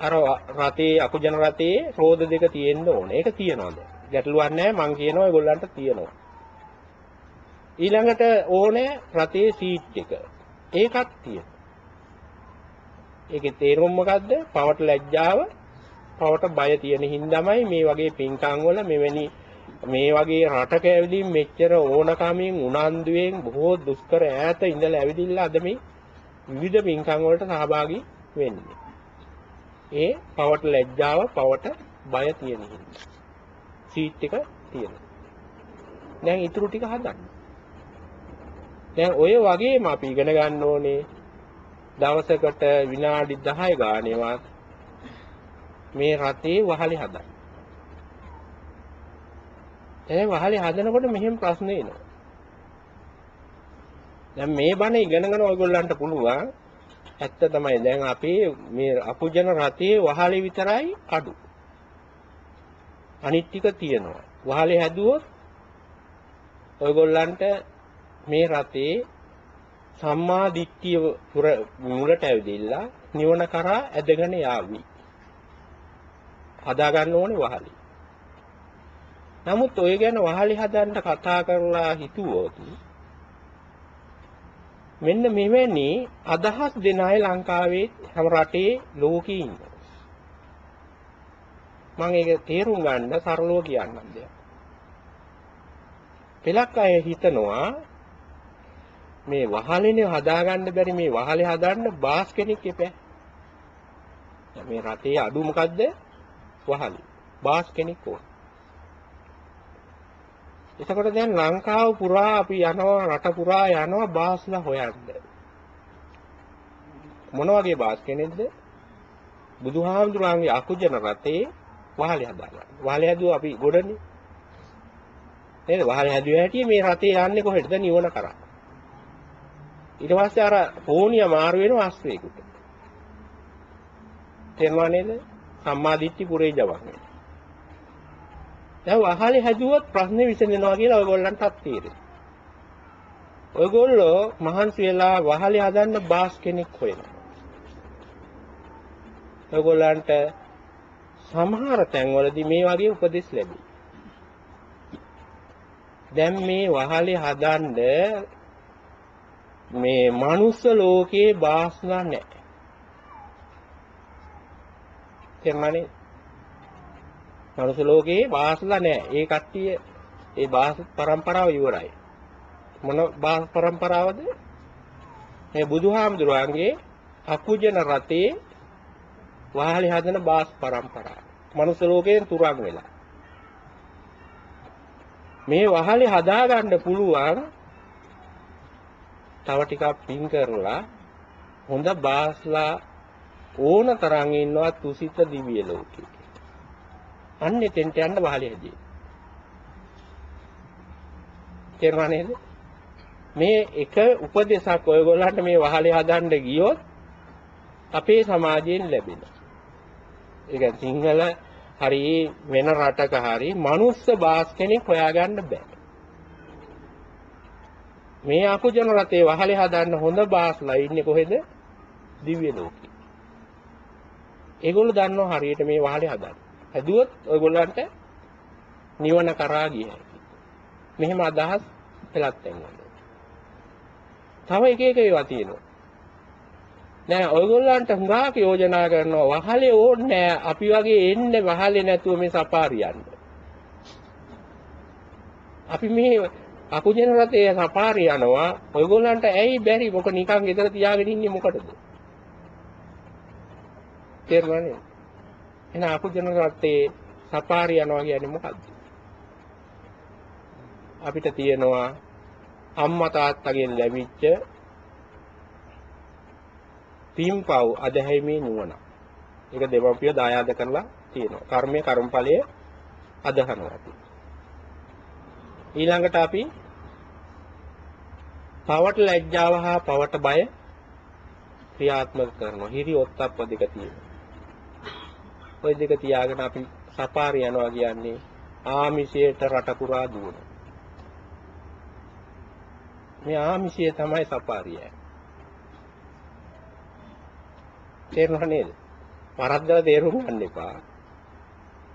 අර රතේ අකුජන රතේ රෝද දෙක තියෙන්න ඕනේ. ඒක තියනවාද? ගැටලුවක් නැහැ මං කියනවා ඒගොල්ලන්ට තියෙනවා. ඊළඟට ඕනේ රතේ සීට් එක. ඒකත් තියෙනවා. ඒකේ තේරුම මොකද්ද? පවට ලැජ්ජාව, පවට බය තියෙන හින්දාමයි මේ වගේ පින්කම් වල මෙවැනි මේ වගේ රටක ඇවිදින් මෙච්චර ඕනකමින් උනන්දුවෙන් බොහෝ දුෂ්කර ඈත ඉඳලා ඇවිදින්න අද මේ විවිධ පින්කම් වලට සහභාගී වෙන්නේ. ඒ පවට ලැජ්ජාව, පවට බය තියෙන හින්දා. සීට් එක තියෙනවා. දැන් ඊටු ටික හදන්න. දැන් ඔය වගේම අපි ඉගෙන ගන්න ඕනේ දවසකට විනාඩි 10 ගානේවත් මේ රතේ වහලේ හදන්න. ඒ වහලේ හදනකොට මෙහෙම ප්‍රශ්න එනවා. දැන් මේ බණ ඉගෙනගෙන ඔයගොල්ලන්ට පුළුවන් ඇත්ත තමයි දැන් අපි මේ අපුජන රතේ වහලේ විතරයි අඩු. අනිත් ටික තියෙනවා. වහලේ හැදුවොත් ඔයගොල්ලන්ට මේ රතේ සම්මා දිට්ඨිය පුර මුලට ඇවිදilla නිවන කරා ඇදගෙන යාවි. හදා ගන්න ඕනේ වහලේ. නමුත් ඔය ගැන වහලේ හදන්න කතා කරලා හිතුවොත් මෙන්න මෙවැනි අදහස් දෙන අය ලංකාවේ හැම රටේ ලෝකේ ඉන්නවා. මම ඒක තේරුම් ගන්න සරලව කියන්නම් දෙයක්. පෙලක් අය හිතනවා මේ වහලෙනේ හදාගන්න බැරි මේ වහලේ හදාන්න බාස් කෙනෙක් එපෑ. මේ රටේ අඩු මොකද්ද? වහලේ. බාස් කෙනෙක් ඕන. එතකොට දැන් ලංකාව පුරා අපි යනවා රට පුරා යනවා බාස්ලා හොයන්න. මොන වගේ බාස් කෙනෙක්ද? බුදුහාමුදුරන්ගේ අකුජන රටේ වහලේ හදාගන්න. වහලේ හැදුවා අපි ගොඩනේ. නේද? වහලේ හැදුවා හැටි මේ රටේ යන්නේ කොහෙටද? නිවන කරා. ඊට පස්සේ අර හෝනිය මාරු වෙනවා අස්වේකට. තේරුණා නේද? සම්මාදිට්ඨි පුරේ ජවක්. දැන් වහලේ හැදුවොත් ප්‍රශ්නේ විසඳෙනවා කියලා ඔයගොල්ලන්ටත් තේරෙනවා. ඔයගොල්ලෝ මහන්සි වෙලා වහලේ හදන්න බාස් කෙනෙක් හොයනවා. ඔයගොල්ලන්ට සමහර තැන්වලදී මේ වගේ උපදෙස් ලැබේ. දැන් මේ වහලේ හදන්න මේ මනුස්ස ලෝකයේ බාස්නා නැහැ. තේරුණානේ? මනුස්ස ලෝකයේ බාස්ලා නැහැ. ඒ කට්ටිය ඒ බාස් પરම්පරාව ඉවරයි. මොන බාස් પરම්පරාවද? මේ බුදුහාමුදුරන්ගේ අකුජන රතේ වාහලි හදන බාස් પરම්පරාව. මනුස්ස ලෝකයෙන් තුරන් වෙලා. මේ වහලේ හදා ගන්න පුළුවන් තව ටිකක් පින් කරලා හොඳ බාස්ලා ඕන තරම් ඉන්නවා තුසිත දිව්‍ය ලෝකේ. අන්න එතෙන්ට යන්න බහලේ හැදී. තේරුණා නේද? මේ එක උපදේශක් ඔයගොල්ලන්ට මේ වහලේ හදන්න ගියොත් අපේ සමාජයෙන් ලැබෙන. ඒක සිංහල හරි වෙන රටක හරි මනුස්ස බාස් කෙනෙක් හොයාගන්න බෑ. මේ අකුජන රතේ වහලේ හදන්න හොඳ බාස්ලා ඉන්නේ කොහෙද? දිව්‍ය ලෝකේ. ඒගොල්ලෝ දන්නවා හරියට මේ වහලේ හදන්න. හැදුවොත් ඔයගොල්ලන්ට නිවන කරා ගිය හැකි. මෙහෙම අදහස් පෙළක් තැන්වල. තව එක එක ඒවා තියෙනවා. නෑ ඔයගොල්ලන්ට හුඟක් යෝජනා කරනවා වහලේ ඕනේ අපි වගේ එන්නේ වහලේ නැතුව මේ සපාරියන්න. අපි මේ අකුජන රතේ සපාරි යනවා ඔයගොල්ලන්ට ඇයි බැරි මොක නිකන් ගෙදර තියාගෙන ඉන්නේ මොකටද තේරුණානේ එහෙනම් අකුජන රතේ සපාරි යනවා කියන්නේ මොකද්ද අපිට තියෙනවා අම්මා තාත්තගෙන් ලැබිච්ච පින්පව් අධහැීමේ නුවණ. ඒක දෙවපිය දායාද කරලා තියෙනවා. කර්මයේ කර්මඵලයේ අදහනවා අපි. ඊළඟට අපි පවට ලැජ්ජාව හා පවට බය ක්‍රියාත්මක කරනවා. හිරි ඔත්තප්ප දෙක තියෙනවා. ওই දෙක තියාගෙන අපි සපාරි යනවා කියන්නේ ආමිෂයට රට පුරා දුවනවා. මේ ආමිෂය තමයි සපාරිය. තේරුණා නේද? වරද්දලා තේරුම් ගන්න එපා.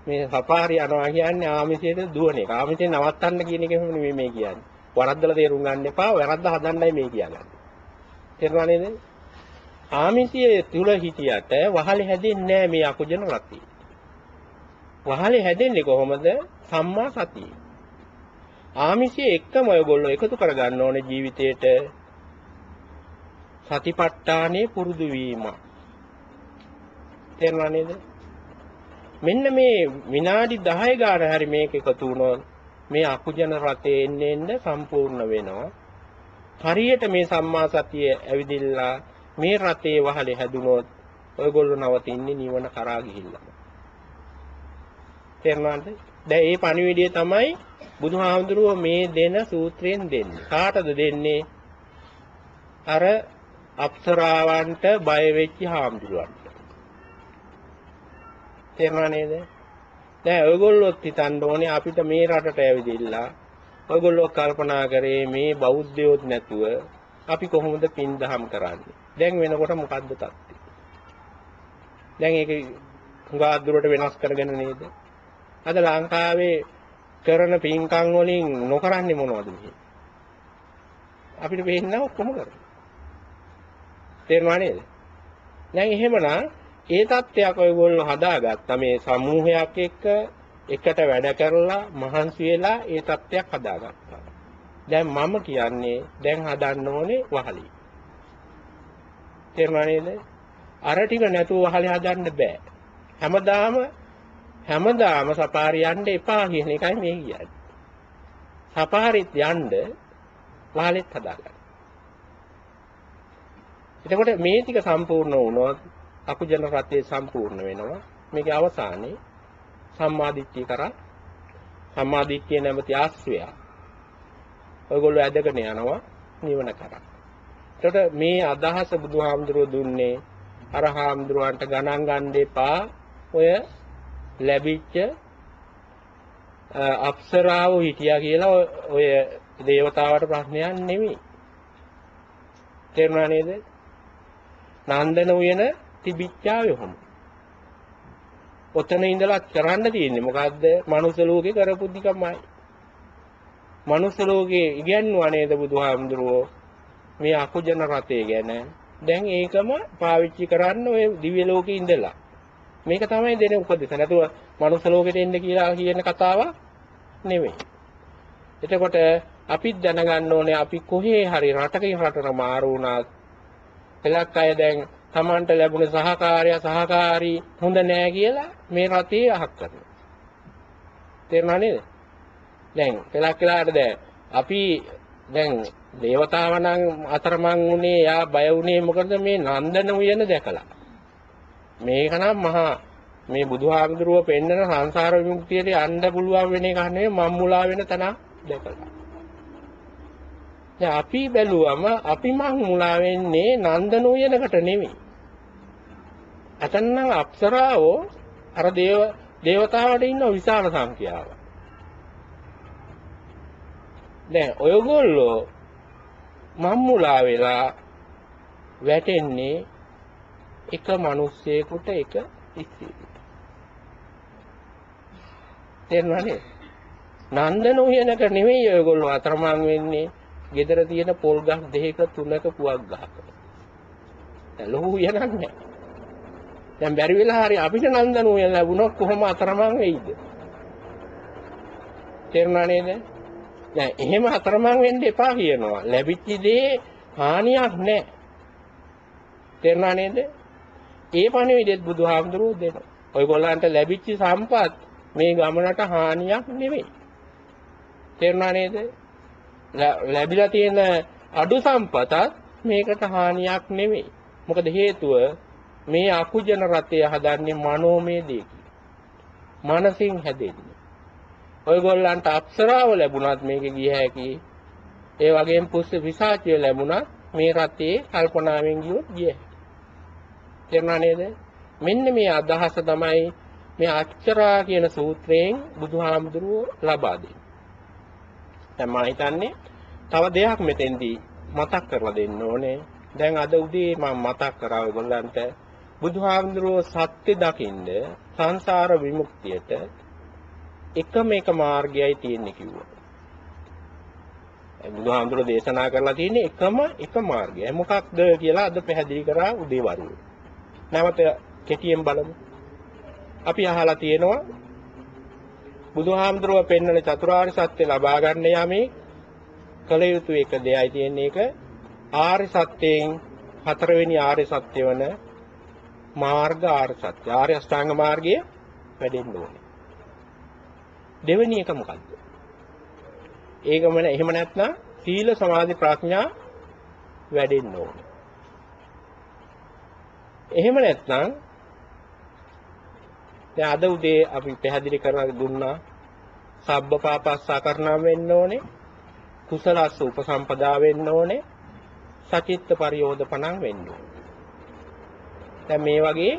මේ සපාරි යනවා කියන්නේ ආමිෂයට දුවන එක. ආමිෂේ නවත්තන්න කියන එක නෙමෙයි මේ කියන්නේ. වරද්දලා තේරුම් ගන්න එපා. වරද්ද හදන්නයි මේ කියන්නේ. තේරුණා නේද? ආමිෂයේ තුල හිටියට වහලේ හැදෙන්නේ නැහැ මේ අකුජන රතිය. වහලේ හැදෙන්නේ කොහොමද? සම්මා සතිය. ආමිෂයේ එක්කම ඔයගොල්ලෝ එකතු කරගන්න ඕනේ ජීවිතේට සතිපට්ඨානේ පුරුදු වීම. තේරුණා නේද? මෙන්න මේ විනාඩි 10 ගාන හරි මේක එකතු වුණොත් මේ අකුජන රතේ එන්න එන්න සම්පූර්ණ වෙනවා. හරියට මේ සම්මා සතිය ඇවිදිලා මේ රතේ වහලේ හැදුනොත් ඔයගොල්ලෝ නවතින්නේ නිවන කරා ගිහිල්ලා. තේරුණාද? දැන් මේ පණිවිඩය තමයි බුදුහාමුදුරුව මේ දෙන සූත්‍රයෙන් දෙන්නේ. කාටද දෙන්නේ? අර අප්සරාවන්ට බය වෙච්ච හාමුදුරුවන්ට. තේරුණා නේද? දැන් ඔයගොල්ලොත් හිතන්න ඕනේ අපිට මේ රටට ඇවිදිලා ඔයගොල්ලෝ කල්පනා කරේ මේ බෞද්ධයොත් නැතුව අපි කොහොමද පින් දහම් කරන්නේ? දැන් වෙනකොට මොකද්ද තත්ත්වය? දැන් ඒක හුඟා දුරට වෙනස් කරගෙන නේද? අද ලංකාවේ කරන පින්කම් වලින් නොකරන්නේ මොනවද මෙහි? අපිට වෙන්න ඔක්කොම කරනවා. තේරුණා නේද? දැන් එහෙමනම් ඒ தත්ත්වයක් ඔයගොල්ලෝ හදාගත්තා මේ සමූහයක් එක්ක එකට වැඩ කරලා මහන්සි වෙලා ඒ தත්ත්වයක් හදාගත්තා. දැන් මම කියන්නේ දැන් හදන්න ඕනේ වහලි. තේරුණා නේද? අර ටික නැතුව වහලි හදන්න බෑ. හැමදාම හැමදාම සපාරි යන්න එපා කියන එකයි මේ කියන්නේ. සපාරිත් යන්න වහලෙත් හදාගන්න. එතකොට මේ ටික සම්පූර්ණ වුණොත් අකුජන රතේ සම්පූර්ණ වෙනවා. මේකේ අවසානයේ සම්මාදිට්ඨිය කරා සම්මාදිට්ඨිය නැමැති ආශ්‍රය. ඔයගොල්ලෝ ඇදගෙන යනවා නිවන කරා. එතකොට මේ අදහස බුදුහාමුදුරුවෝ දුන්නේ අර හාමුදුරුවන්ට ගණන් ගන්න එපා. ඔය ලැබිච්ච අප්සරාවෝ හිටියා කියලා ඔය දේවතාවට ප්‍රශ්නයක් නෙමෙයි. තේරුණා නේද? නන්දන උයන තිබිච්චාවේ ඔහොම. ඔතන ඉඳලා කරන්න තියෙන්නේ මොකද්ද? මනුස්ස ලෝකේ කරපු දිකමයි. මනුස්ස ලෝකේ ඉගැන්වුවා නේද බුදුහාමුදුරුවෝ මේ අකුජන රතේ ගැන. දැන් ඒකම පාවිච්චි කරන්න ඔය දිව්‍ය ලෝකේ ඉඳලා. මේක තමයි දෙන උපදෙස. නැතුව මනුස්ස ලෝකෙට එන්න කියලා කියන කතාවක් නෙමෙයි. එතකොට අපිත් දැනගන්න ඕනේ අපි කොහේ හරි රටකින් රටට මාරු වුණා. එලක් අය දැන් Tamanට ලැබුණ සහකාරය සහකාරී හොඳ නෑ කියලා මේ රටේ අහක් කරනවා. තේරුණා නේද? දැන් පෙලක් වෙලාට දැන් අපි දැන් දේවතාවනම් අතරමං උනේ යා බය උනේ මොකද මේ නන්දන උයන දැකලා. මේක නම් මහා මේ බුදුහාමුදුරුව පෙන්නන සංසාර විමුක්තියට යන්න පුළුවන් වෙන එක නෙවෙයි මම්මුලා වෙන තන දැකලා. දැන් අපි බැලුවම අපි මං මුලා වෙන්නේ නන්දන උයනකට නෙවෙයි. අතන්නම් අප්සරාවෝ අර දේව දේවතාවට ඉන්න විශාල සංඛ්‍යාවක්. දැන් ඔයගොල්ලෝ මම්මුලා වෙලා වැටෙන්නේ එක මිනිස්සෙකුට එක ස්ත්‍රියකට. තේරුණානේ? නන්දන උයනක නෙමෙයි ඔයගොල්ලෝ අතරමං වෙන්නේ. gedara තියෙන පොල් ගස් දෙකක තුනක පුවක් ගහක. දැන් ලොකු උයනක් නැහැ. දැන් බැරි වෙලා හරි අපිට නන්දන උයන ලැබුණොත් කොහොම අතරමං වෙයිද? තේරුණා නේද? දැන් එහෙම අතරමං වෙන්න එපා කියනවා. ලැබිච්ච දේ හානියක් නැහැ. තේරුණා නේද? ඒ පණිවිඩෙත් බුදුහාමුදුරුවෝ දෙනවා. ඔයගොල්ලන්ට ලැබිච්ච සම්පත් මේ ගමනට හානියක් නෙවෙයි. තේරුණා නේද? ලැබිලා තියෙන අඩු සම්පතත් මේකට හානියක් නෙවෙයි. මොකද හේතුව මේ අකුජන රතය හදන්නේ මනෝමය දෙයකින්. මනසින් හැදෙන්නේ. ඔයගොල්ලන්ට අප්සරාව ලැබුණත් මේක ගිය හැකි. ඒ වගේම පුස්ස විසාචය ලැබුණත් මේ රතේ කල්පනාවෙන් ගියොත් ගිය හැකි. තේරුණා නේද? මෙන්න මේ අදහස තමයි මේ අච්චරා කියන සූත්‍රයෙන් බුදුහාමුදුරුවෝ ලබා දෙන්නේ. දැන් මම හිතන්නේ තව දෙයක් මෙතෙන්දී මතක් කරලා දෙන්න ඕනේ. දැන් අද උදේ මම මතක් කරා ඔයගොල්ලන්ට බුදුහාමුදුරුවෝ සත්‍ය දකින්න සංසාර විමුක්තියට එකම එක මාර්ගයයි තියෙන්නේ කිව්වා. බුදුහාමුදුරුවෝ දේශනා කරලා තියෙන්නේ එකම එක මාර්ගය. මොකක්ද කියලා අද පැහැදිලි කරා උදේ වරුවේ. නැවත කෙටියෙන් බලමු. අපි අහලා තියෙනවා බුදුහාමුදුරුවෝ පෙන්වන චතුරාර්ය සත්‍ය ලබා ගන්න යමේ කල යුතු එක දෙයයි තියෙන්නේ ඒක ආර්ය සත්‍යයෙන් හතරවෙනි ආර්ය සත්‍ය වන මාර්ග ආර්ය සත්‍ය ආර්ය අෂ්ටාංග මාර්ගයේ වැඩෙන්න ඕනේ. දෙවෙනි එක මොකද්ද? ඒකම එහෙම නැත්නම් සීල සමාධි ප්‍රඥා වැඩෙන්න ඕනේ. එහෙම නැත්නම් දැන් අද උදේ අපි පැහැදිලි කරලා දුන්නා සබ්බ පාපස්සා කරනා වෙන්න ඕනේ කුසලස්ස උපසම්පදා වෙන්න ඕනේ සචිත්ත පරියෝධපණං වෙන්න ඕනේ දැන් මේ වගේ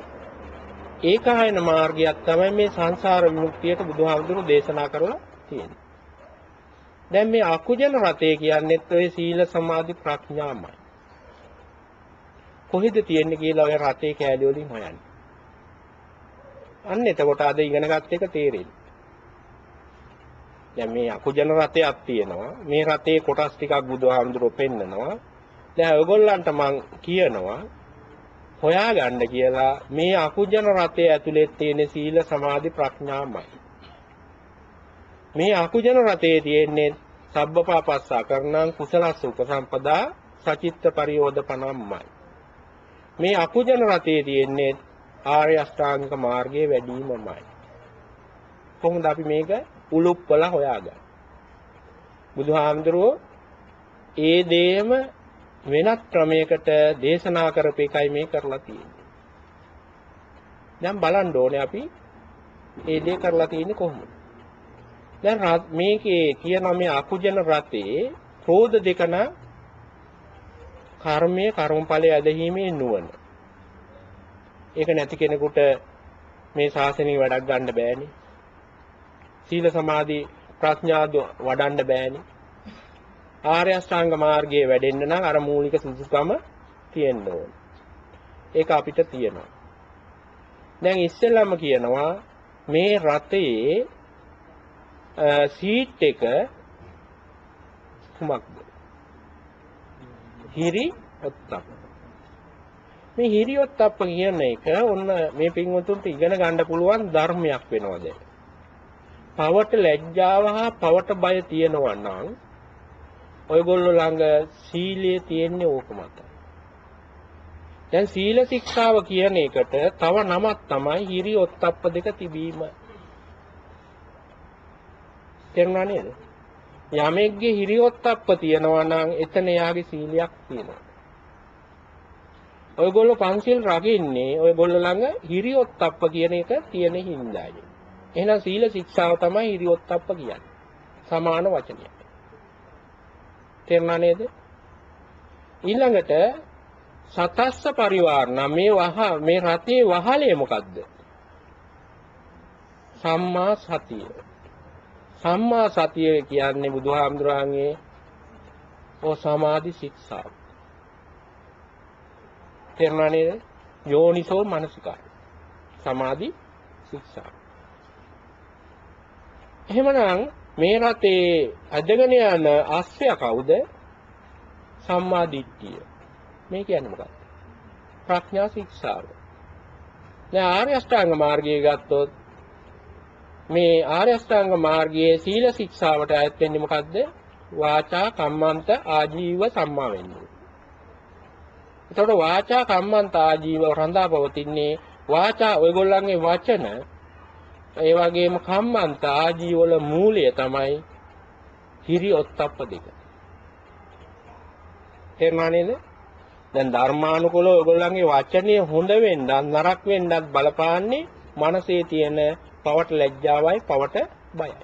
ඒකායන මාර්ගයක් තමයි මේ සංසාර විමුක්තියට බුදුහාමුදුරු දේශනා කරලා තියෙන්නේ. දැන් මේ අකුජන රතේ කියන්නේත් ඔය සීල සමාධි ප්‍රඥාමයි. කොහෙද තියෙන්නේ කියලා ඔය රතේ කෑලි වලින් හොයන්නේ. අන්න එතකොට අද ඉගෙනගත් එක තේරෙන්නේ. දැන් මේ අකුජන රතයක් තියෙනවා. මේ රතේ කොටස් ටිකක් බුදුහාමුදුරුවෝ පෙන්නනවා. දැන් ඔයගොල්ලන්ට මම කියනවා හොයාගන්න කියලා මේ අකුජන රතය ඇතුලේ තියෙන සීල සමාධි ප්‍රඥාමයි. මේ අකුජන රතේ තියෙන්නේ සබ්බපාපස්සා කරණං කුසලස්ස උපසම්පදා සචිත්ත පරියෝධපනම්මයි. මේ අකුජන රතේ තියෙන්නේ ආර්ය අෂ්ටාංගික මාර්ගයේ වැඩිමමයි. කොහොමද අපි මේක උලුප්පලා හොයාගන්නේ? බුදුහාමුදුරුවෝ ඒ දේම වෙනත් ක්‍රමයකට දේශනා කරපු එකයි මේ කරලා තියෙන්නේ. දැන් බලන්න ඕනේ අපි මේ දේ කරලා තියෙන්නේ කොහොමද? දැන් මේකේ කියන මේ අකුජන රතේ ක්‍රෝධ දෙකන කර්මයේ කර්මඵලයේ ඇදහිීමේ නුවණ. ඒක නැති කෙනෙකුට මේ ශාසනය වැඩක් ගන්න බෑනේ. සීල සමාධි ප්‍රඥා වඩන්න බෑනේ. ආර්ය අෂ්ටාංග මාර්ගයේ වැඩෙන්න නම් අර මූලික සුදුසුකම තියෙන්න ඕන. ඒක අපිට තියෙනවා. දැන් ඉස්සෙල්ලාම කියනවා මේ රතේ සීට් එක කුමක්ද? හිරි ඔත්තප්ප. මේ හිරි ඔත්තප්ප කියන එක ඔන්න මේ පින්වතුන්ට ඉගෙන ගන්න පුළුවන් ධර්මයක් වෙනවා දැන්. පවට ලැජ්ජාව හා පවට බය තියෙනවා නම් ඔයගොල්ලෝ ළඟ සීලයේ තියෙන්නේ ඕක මතයි. දැන් සීල ශික්ෂාව කියන එකට තව නමක් තමයි හිරි ඔත්තප්ප දෙක තිබීම. තේරුණා නේද? යමෙක්ගේ හිරි ඔත්තප්ප තියනවා නම් එතන යාගේ සීලයක් තියෙනවා. ඔයගොල්ලෝ පන්සිල් රකින්නේ ඔයගොල්ලෝ ළඟ හිරි ඔත්තප්ප කියන එක තියෙන හින්දායි. එහෙනම් සීල ශික්ෂාව තමයි හිරි ඔත්තප්ප කියන්නේ. සමාන වචනයක්. තේරුණා නේද? ඊළඟට සතස්ස පරිවාරණ මේ වහ මේ රතේ වහලේ මොකද්ද? සම්මා සතිය. සම්මා සතිය කියන්නේ බුදුහාමුදුරන්ගේ ඕ සමාධි ශික්ෂාව. තේරුණා නේද? යෝනිසෝ මනසිකාර. සමාධි ශික්ෂාව. එහෙමනම් මේ රටේ අදගෙන යන අස්සය කවුද? සම්මා දිට්ඨිය. මේ කියන්නේ මොකක්ද? ප්‍රඥා ශික්ෂාව. දැන් ආර්ය අෂ්ටාංග මාර්ගය ගත්තොත් මේ ආර්ය අෂ්ටාංග මාර්ගයේ සීල ශික්ෂාවට අයත් වෙන්නේ මොකද්ද? වාචා කම්මන්ත ආජීව සම්මා වෙන්න ඕනේ. එතකොට වාචා කම්මන්ත ආජීව රඳා පවතින්නේ වාචා ඔයගොල්ලන්ගේ වචන ඒ වගේම කම්මන්ත ආජීව වල මූලය තමයි හිරි ඔත්තප්ප දෙක. තේරුණා නේද? දැන් ධර්මානුකූලව ඔයගොල්ලන්ගේ වචනේ හොඳ වෙන්නත් නරක වෙන්නත් බලපාන්නේ මනසේ තියෙන පවට ලැජ්ජාවයි පවට බයයි.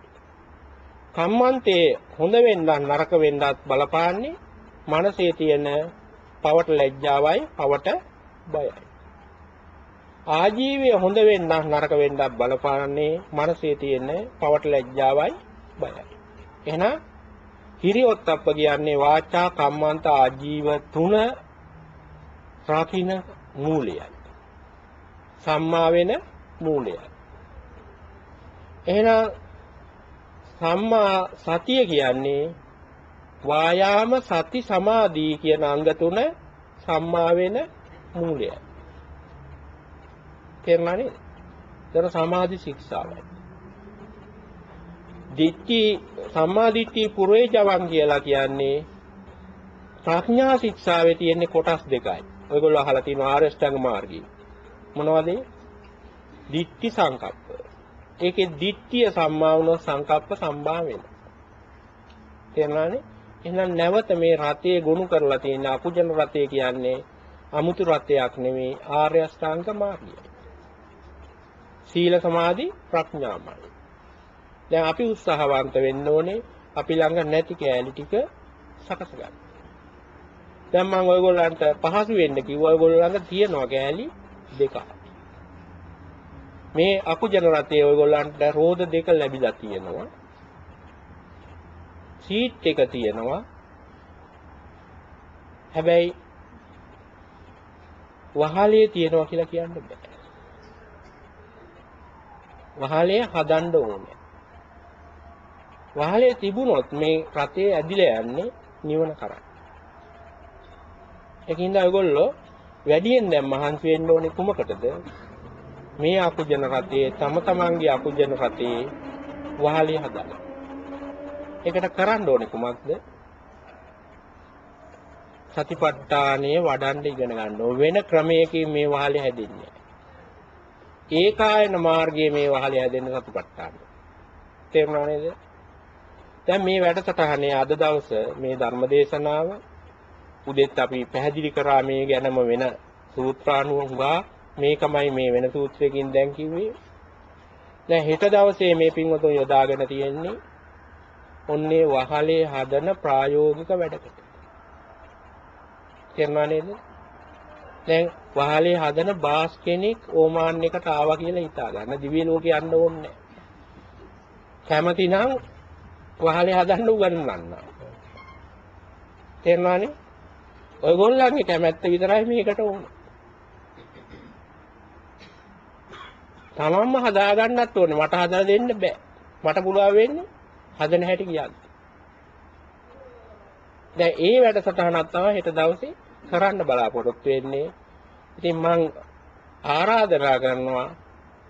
කම්මන්තේ හොඳ වෙන්නත් නරක වෙන්නත් බලපාන්නේ මනසේ තියෙන පවට ලැජ්ජාවයි පවට බයයි. ආජීවය හොඳ වෙන්නත් නරක වෙන්නත් බලපාන්නේ මනසේ තියෙන පවට ලැජ්ජාවයි බයයි. එහෙනම් හිරියොත්ප්ප කියන්නේ වාචා කම්මන්ත ආජීව තුන රකින්න මූලයයි. සම්මා වෙන මූලයයි. එහෙනම් සම්මා සතිය කියන්නේ වායාම සති සමාධි කියන අංග තුන සම්මා වෙන මූලයයි. තේරුණා නේද? දර සමාධි ශික්ෂාවයි. දිට්ඨි සම්මා දිට්ඨි පුරේ ජවන් කියලා කියන්නේ ප්‍රඥා ශික්ෂාවේ තියෙන කොටස් දෙකයි. ඔයගොල්ලෝ අහලා තියෙනවා ආර්ය අෂ්ටාංග මාර්ගය. මොනවද? දිට්ඨි සංකප්ප. ඒකේ දිට්ඨිය සම්මා වුණොත් සංකප්ප සම්බා වෙනවා. තේරුණානේ? එහෙනම් නැවත මේ රතේ ගොනු කරලා තියෙන අකුජන රතේ කියන්නේ අමුතු රතයක් නෙමෙයි ආර්ය අෂ්ටාංග මාර්ගය. සීල සමාධි ප්‍රඥාමයි. දැන් අපි උත්සාහවන්ත වෙන්න ඕනේ අපි ළඟ නැති කෑලි ටික සකස ගන්න. දැන් මම ඔයගොල්ලන්ට පහසු වෙන්න කිව්වා ඔයගොල්ලෝ ළඟ තියෙනවා කෑලි දෙකක්. මේ අකුජන රතේ ඔයගොල්ලන්ට රෝද දෙක ලැබිලා තියෙනවා. සීට් එක තියෙනවා. හැබැයි වහලේ තියෙනවා කියලා කියන්න බෑ. වහලේ හදන්න ඕනේ. වහලේ තිබුණොත් මේ රතේ ඇදිලා යන්නේ නිවන කරා. ඒකින්ද ඔයගොල්ලෝ වැඩියෙන් දැන් මහන්සි වෙන්න ඕනේ කුමකටද? මේ අකුජන රතේ තම තමන්ගේ අකුජන රතේ වහලේ හදලා. ඒකට කරන්න ඕනේ කුමක්ද? සතිපට්ඨානය වඩන්න ඉගෙන ගන්න ඕන. වෙන ක්‍රමයකින් මේ වහලේ හැදෙන්නේ. ඒකායන මාර්ගයේ මේ වහලේ හැදෙන්න සතිපට්ඨානය. තේරුණා නේද? දැන් මේ වැඩසටහනේ අද දවස මේ ධර්ම දේශනාව උදෙත් අපි පැහැදිලි කරා මේ ගැනම වෙන සූත්‍රානුව හුඟා මේකමයි මේ වෙන සූත්‍රයකින් දැන් කිව්වේ. දැන් හෙට දවසේ මේ පින්වතුන් යොදාගෙන තියෙන්නේ ඔන්නේ වහලේ හදන ප්‍රායෝගික වැඩකට. තේරුණා නේද? දැන් වහලේ හදන බාස් කෙනෙක් ඕමාන් එකට ආවා කියලා හිතා ගන්න. දිව්‍ය ලෝකේ යන්න ඕනේ කැමති නම් වහලේ හදන්න උගන්වන්න. තේරුණානේ? ඔයගොල්ලන්ගේ කැමැත්ත විතරයි මේකට ඕන. තමන්ම හදා ගන්නත් ඕනේ. මට හදලා දෙන්න බෑ. මට පුළුවන් වෙන්නේ හදන හැටි කියන්න. දැන් ඒ වැඩසටහනක් තමයි හෙට දවසේ කරන්න බලාපොරොත්තු වෙන්නේ. ඉතින් මම ආරාධනා කරනවා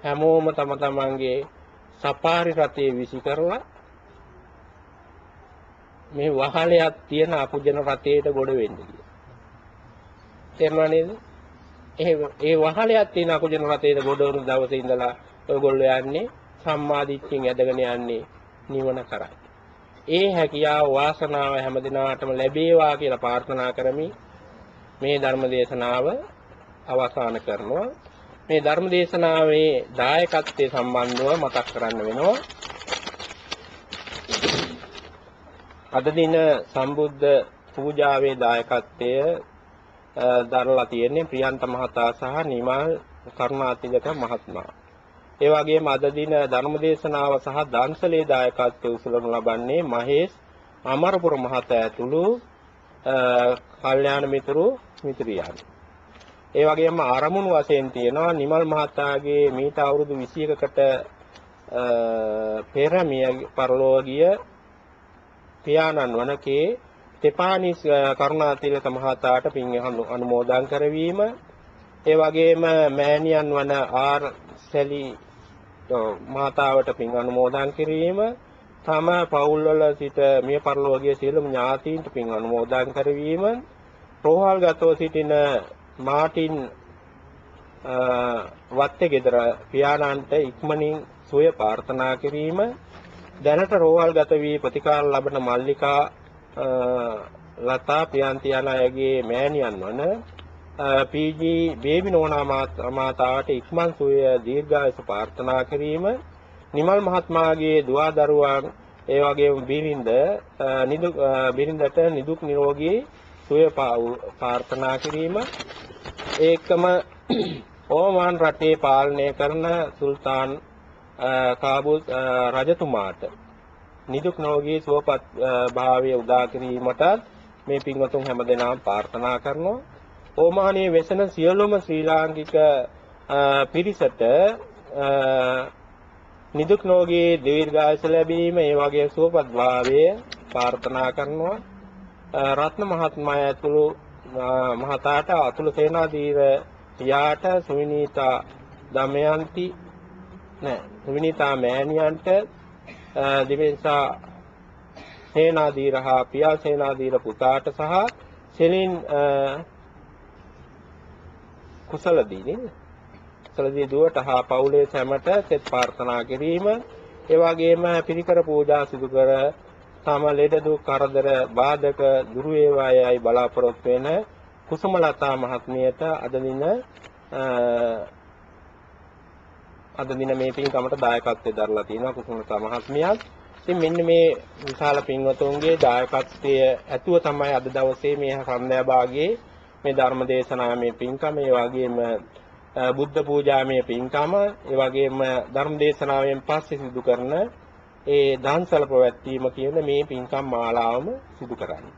හැමෝම තම තමන්ගේ සපාරි රතේ විසි කරලා මේ වහලයක් තියෙන අපුජන රතේට ගොඩ වෙන්න කියලා. තේරුණා නේද? ඒ ඒ වහලයක් තියෙන අකුජන රතේට ගොඩ වුණු දවසේ ඉඳලා ඔයගොල්ලෝ යන්නේ සම්මාදිට්ඨියෙන් ඇදගෙන යන්නේ නිවන කරයි. ඒ හැකියාව වාසනාව හැමදිනාටම ලැබේවා කියලා ප්‍රාර්ථනා කරමි. මේ ධර්ම දේශනාව අවසන් කරනවා. මේ ධර්ම දේශනාවේ දායකත්වයේ සම්බන්ධව මතක් කරන්න වෙනවා. අද දින සම්බුද්ධ පූජාවේ දායකත්වය දරලා තියෙන්නේ ප්‍රියන්ත මහතා සහ නිමල් කරුණාතිලක මහත්මයා. ඒ වගේම අද දින ධර්මදේශනාව සහ දන්සලේ දායකත්වය උසුලනු ලබන්නේ මහේෂ් අමරපුර මහතා ඇතුළු කල්යාණ මිතුරු මිත්‍රියන්. ඒ වගේම ආරමුණු වශයෙන් තියෙනවා නිමල් මහතාගේ මීට අවුරුදු 21කට පෙර මිය පරලෝව ගිය පියාණන් වනකේ තෙපානිස් කරුණාතිලක මහතාට පින් අනුමෝදන් කරවීම. ඒ වගේම මෑණියන් වන ආර් සැලි මාතාවට පින් අනුමෝදන් කිරීම. තම පවුල්වල සිට මිය පරලෝකීය සියලුම ඥාතීන්ට පින් අනුමෝදන් කරවීම. රෝහල්ගතව සිටින මාටින් වත්තේ ගෙදර පියාණන්ට ඉක්මනින් සුවය ප්‍රාර්ථනා කිරීම දැනට රෝහල්ගත වී ප්‍රතිකාර ලබන මල්ලිකා ලතා පියන්ති යන අයගේ මෑණියන් වන පීජී බේබි නෝනා මාතාවට ඉක්මන් සුවය දීර්ඝායුෂ ප්‍රාර්ථනා කිරීම නිමල් මහත්මයාගේ දුවා දරුවන් ඒ වගේම බිරිඳ නිදුක් බිරිඳට නිදුක් නිරෝගී සුවය ප්‍රාර්ථනා කිරීම. ඒකම ඕමාන් රටේ පාලනය කරන සුල්තාන් කාබුල් රජතුමාට. නිදුක් නිරෝගී සුවපත් භාවය උදා කිරීමට මේ පින්වතුන් හැමදෙනාම ප්‍රාර්ථනා කරනවා. ඕමානයේ වෙසෙන සියලුම ශ්‍රී ලාංකික පිරිසට නිදුක් නිරෝගී දීර්ඝායුෂ ලැබීම ඒ වගේ සුවපත් භාවය ප්‍රාර්ථනා කරනවා. රත්න මහත්මයා ඇතුළු මහතාට අතුල සේනාධීර පියාට සුවිනීතා දමයන්ති නෑ. සුවිනීතා මෑණියන්ට දිවෙන්සා සේනාධීර හා පියා සේනාධීර පුතාට සහ සෙලින් කුසලදී නේද? කුසලදී දුවට හා පවුලේ සැමට සෙත් ප්‍රාර්ථනා කිරීම ඒ වගේම පිරිකර පූජා සිදු කර තම ලෙඩ දුක් කරදර බාධක දුරු වේවායයි බලාපොරොත්තු වෙන කුසමලතා මහත්මියට අද දින අද දින මේ පින්කමට දායකත්වයෙන් දරලා තියෙනවා කුසමලතා මහත්මියත්. ඉතින් මෙන්න මේ විශාල පින්වතුන්ගේ දායකත්වය ඇතුව තමයි අද දවසේ මේ සන්ධ්‍යා භාගයේ මේ ධර්ම දේශනාවේ පින්කම ඒ වගේම බුද්ධ පූජාමය පින්කම ඒ වගේම ධර්ම දේශනාවෙන් පස්සේ සිදු කරන ඒ දාන්සල ප්‍රවැත්වීම කියන මේ පින්කම් මාලාවම සිදු කරන්නේ.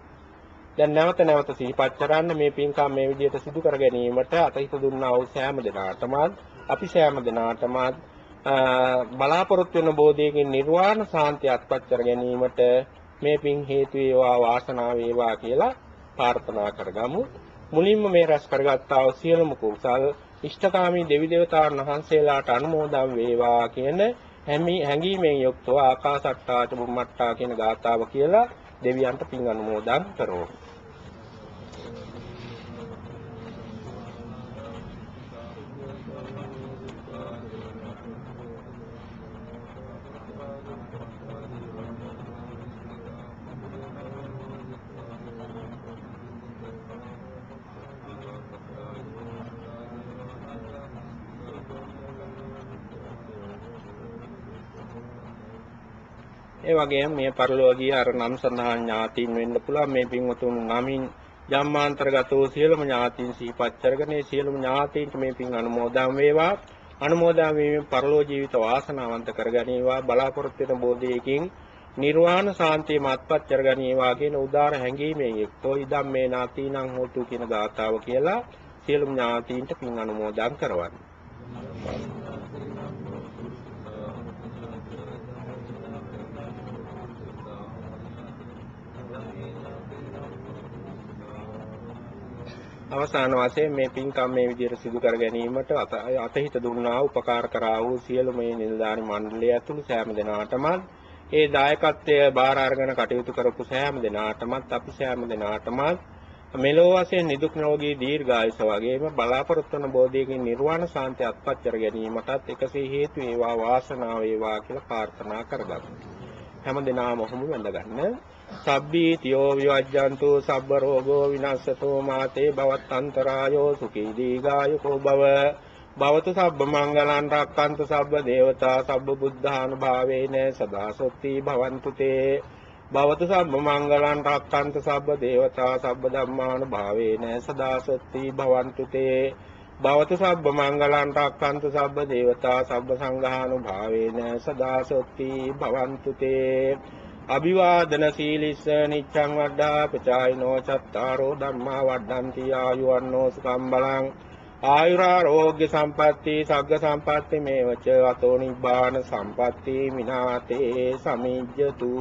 දැන් නැවත නැවත සිහිපත් කරන්න මේ පින්කම් මේ විදිහට සිදු කර ගැනීමට අතහිත දුන්නා වූ සෑම දෙනාටම අපි සෑම දෙනාටම බලාපොරොත්තු වෙන බෝධියකින් නිර්වාණ සාන්තිය අත්පත් කර ගැනීමට මේ පින් හේතු වේවා වාසනාව වේවා කියලා ප්‍රාර්ථනා කරගමු. මුලින්ම මේ රැස් කරගත්තා වූ සියලුම කුසල් ඉෂ්ඨකාමී දෙවි දේවතාවුන් වහන්සේලාට අනුමෝදන් වේවා කියන හැඟීමෙන් යුක්තව ආකාසට්ටාච බුම්මට්ටා කියන ගාථාව කියලා දෙවියන්ට පින් අනුමෝදන් කරමු. ඒ වගේම මේ පරිලෝකීය අර නම් සඳහන් ඥාතීන් වෙන්න පුළුවන්. මේ පින්වතුන් නමින් ජම්මාන්තරගත වූ සියලුම ඥාතීන් සිහිපත් කරගෙන ඒ සියලුම ඥාතීන්ට මේ පින් අනුමෝදන් වේවා. අනුමෝදන් වීමෙන් පරලෝ ජීවිත වාසනාවන්ත කරගනීවා බලාපොරොත්තු වෙන බෝධියකින් නිර්වාණ සාන්තිය මත්පත් කරගනීවා කියන උදාර හැඟීමෙන් එක්තෝ ඉදම් මේ නාතීනං හෝතු කියන ගාථාව කියලා සියලුම ඥාතීන්ට පින් අනුමෝදන් කරවන්න. අවසාන වශයෙන් මේ පින්කම් මේ විදිහට සිදු කර ගැනීමට අතහිත දුන්නා උපකාර කරා වූ සියලු මේ නිලධාරි මණ්ඩලය ඇතුළු සෑම දෙනාටම ඒ දායකත්වය බාර අරගෙන කටයුතු කරපු සෑම දෙනාටමත් අපි සෑම දෙනාටමත් මෙලෝ වශයෙන් නිදුක් නිරෝගී දීර්ඝායුෂ වගේම බලාපොරොත්තු වන බෝධියකින් නිර්වාණ සාන්තිය අත්පත් කර ගැනීමටත් එකසේ හේතු වේවා වාසනාව වේවා කියලා ප්‍රාර්ථනා කරගමු. හැම දිනම ඔහොම වැඳ ගන්න. සබ්බීතියෝ විවජ්ජන්තු සබ්බ රෝගෝ විනස්සතෝ මාතේ භවත්තන්තරායෝ සුඛී දීගායුකෝ භව. භවතු සබ්බ මංගලං රක්칸තු සබ්බ දේවතා සබ්බ බුද්ධානුභාවේන සදා සොත්ති භවන්තු තේ. භවතු සබ්බ මංගලං රක්칸තු සබ්බ දේවතා සබ්බ ධම්මානුභාවේන සදා සොත්ති භවන්තු තේ. භවතු සබ්බ මංගලං රක්칸තු සබ්බ දේවතා සබ්බ සංඝානුභාවේන සදා සොත්ති භවන්තු තේ. අභිවාදන සීලිස්ස නිච්ඡං වඩ්ඩා පචායිනෝ චත්තාරෝ ධම්මා වඩ්ඩන්ති ආයුවන්නෝ සුඛං බලං ආයුරාෝග්‍ය සම්පatti සග්ග සම්පatti මේවච අතෝ නිබ්බාන සම්පatti මිනාතේ සමිජ්ජතු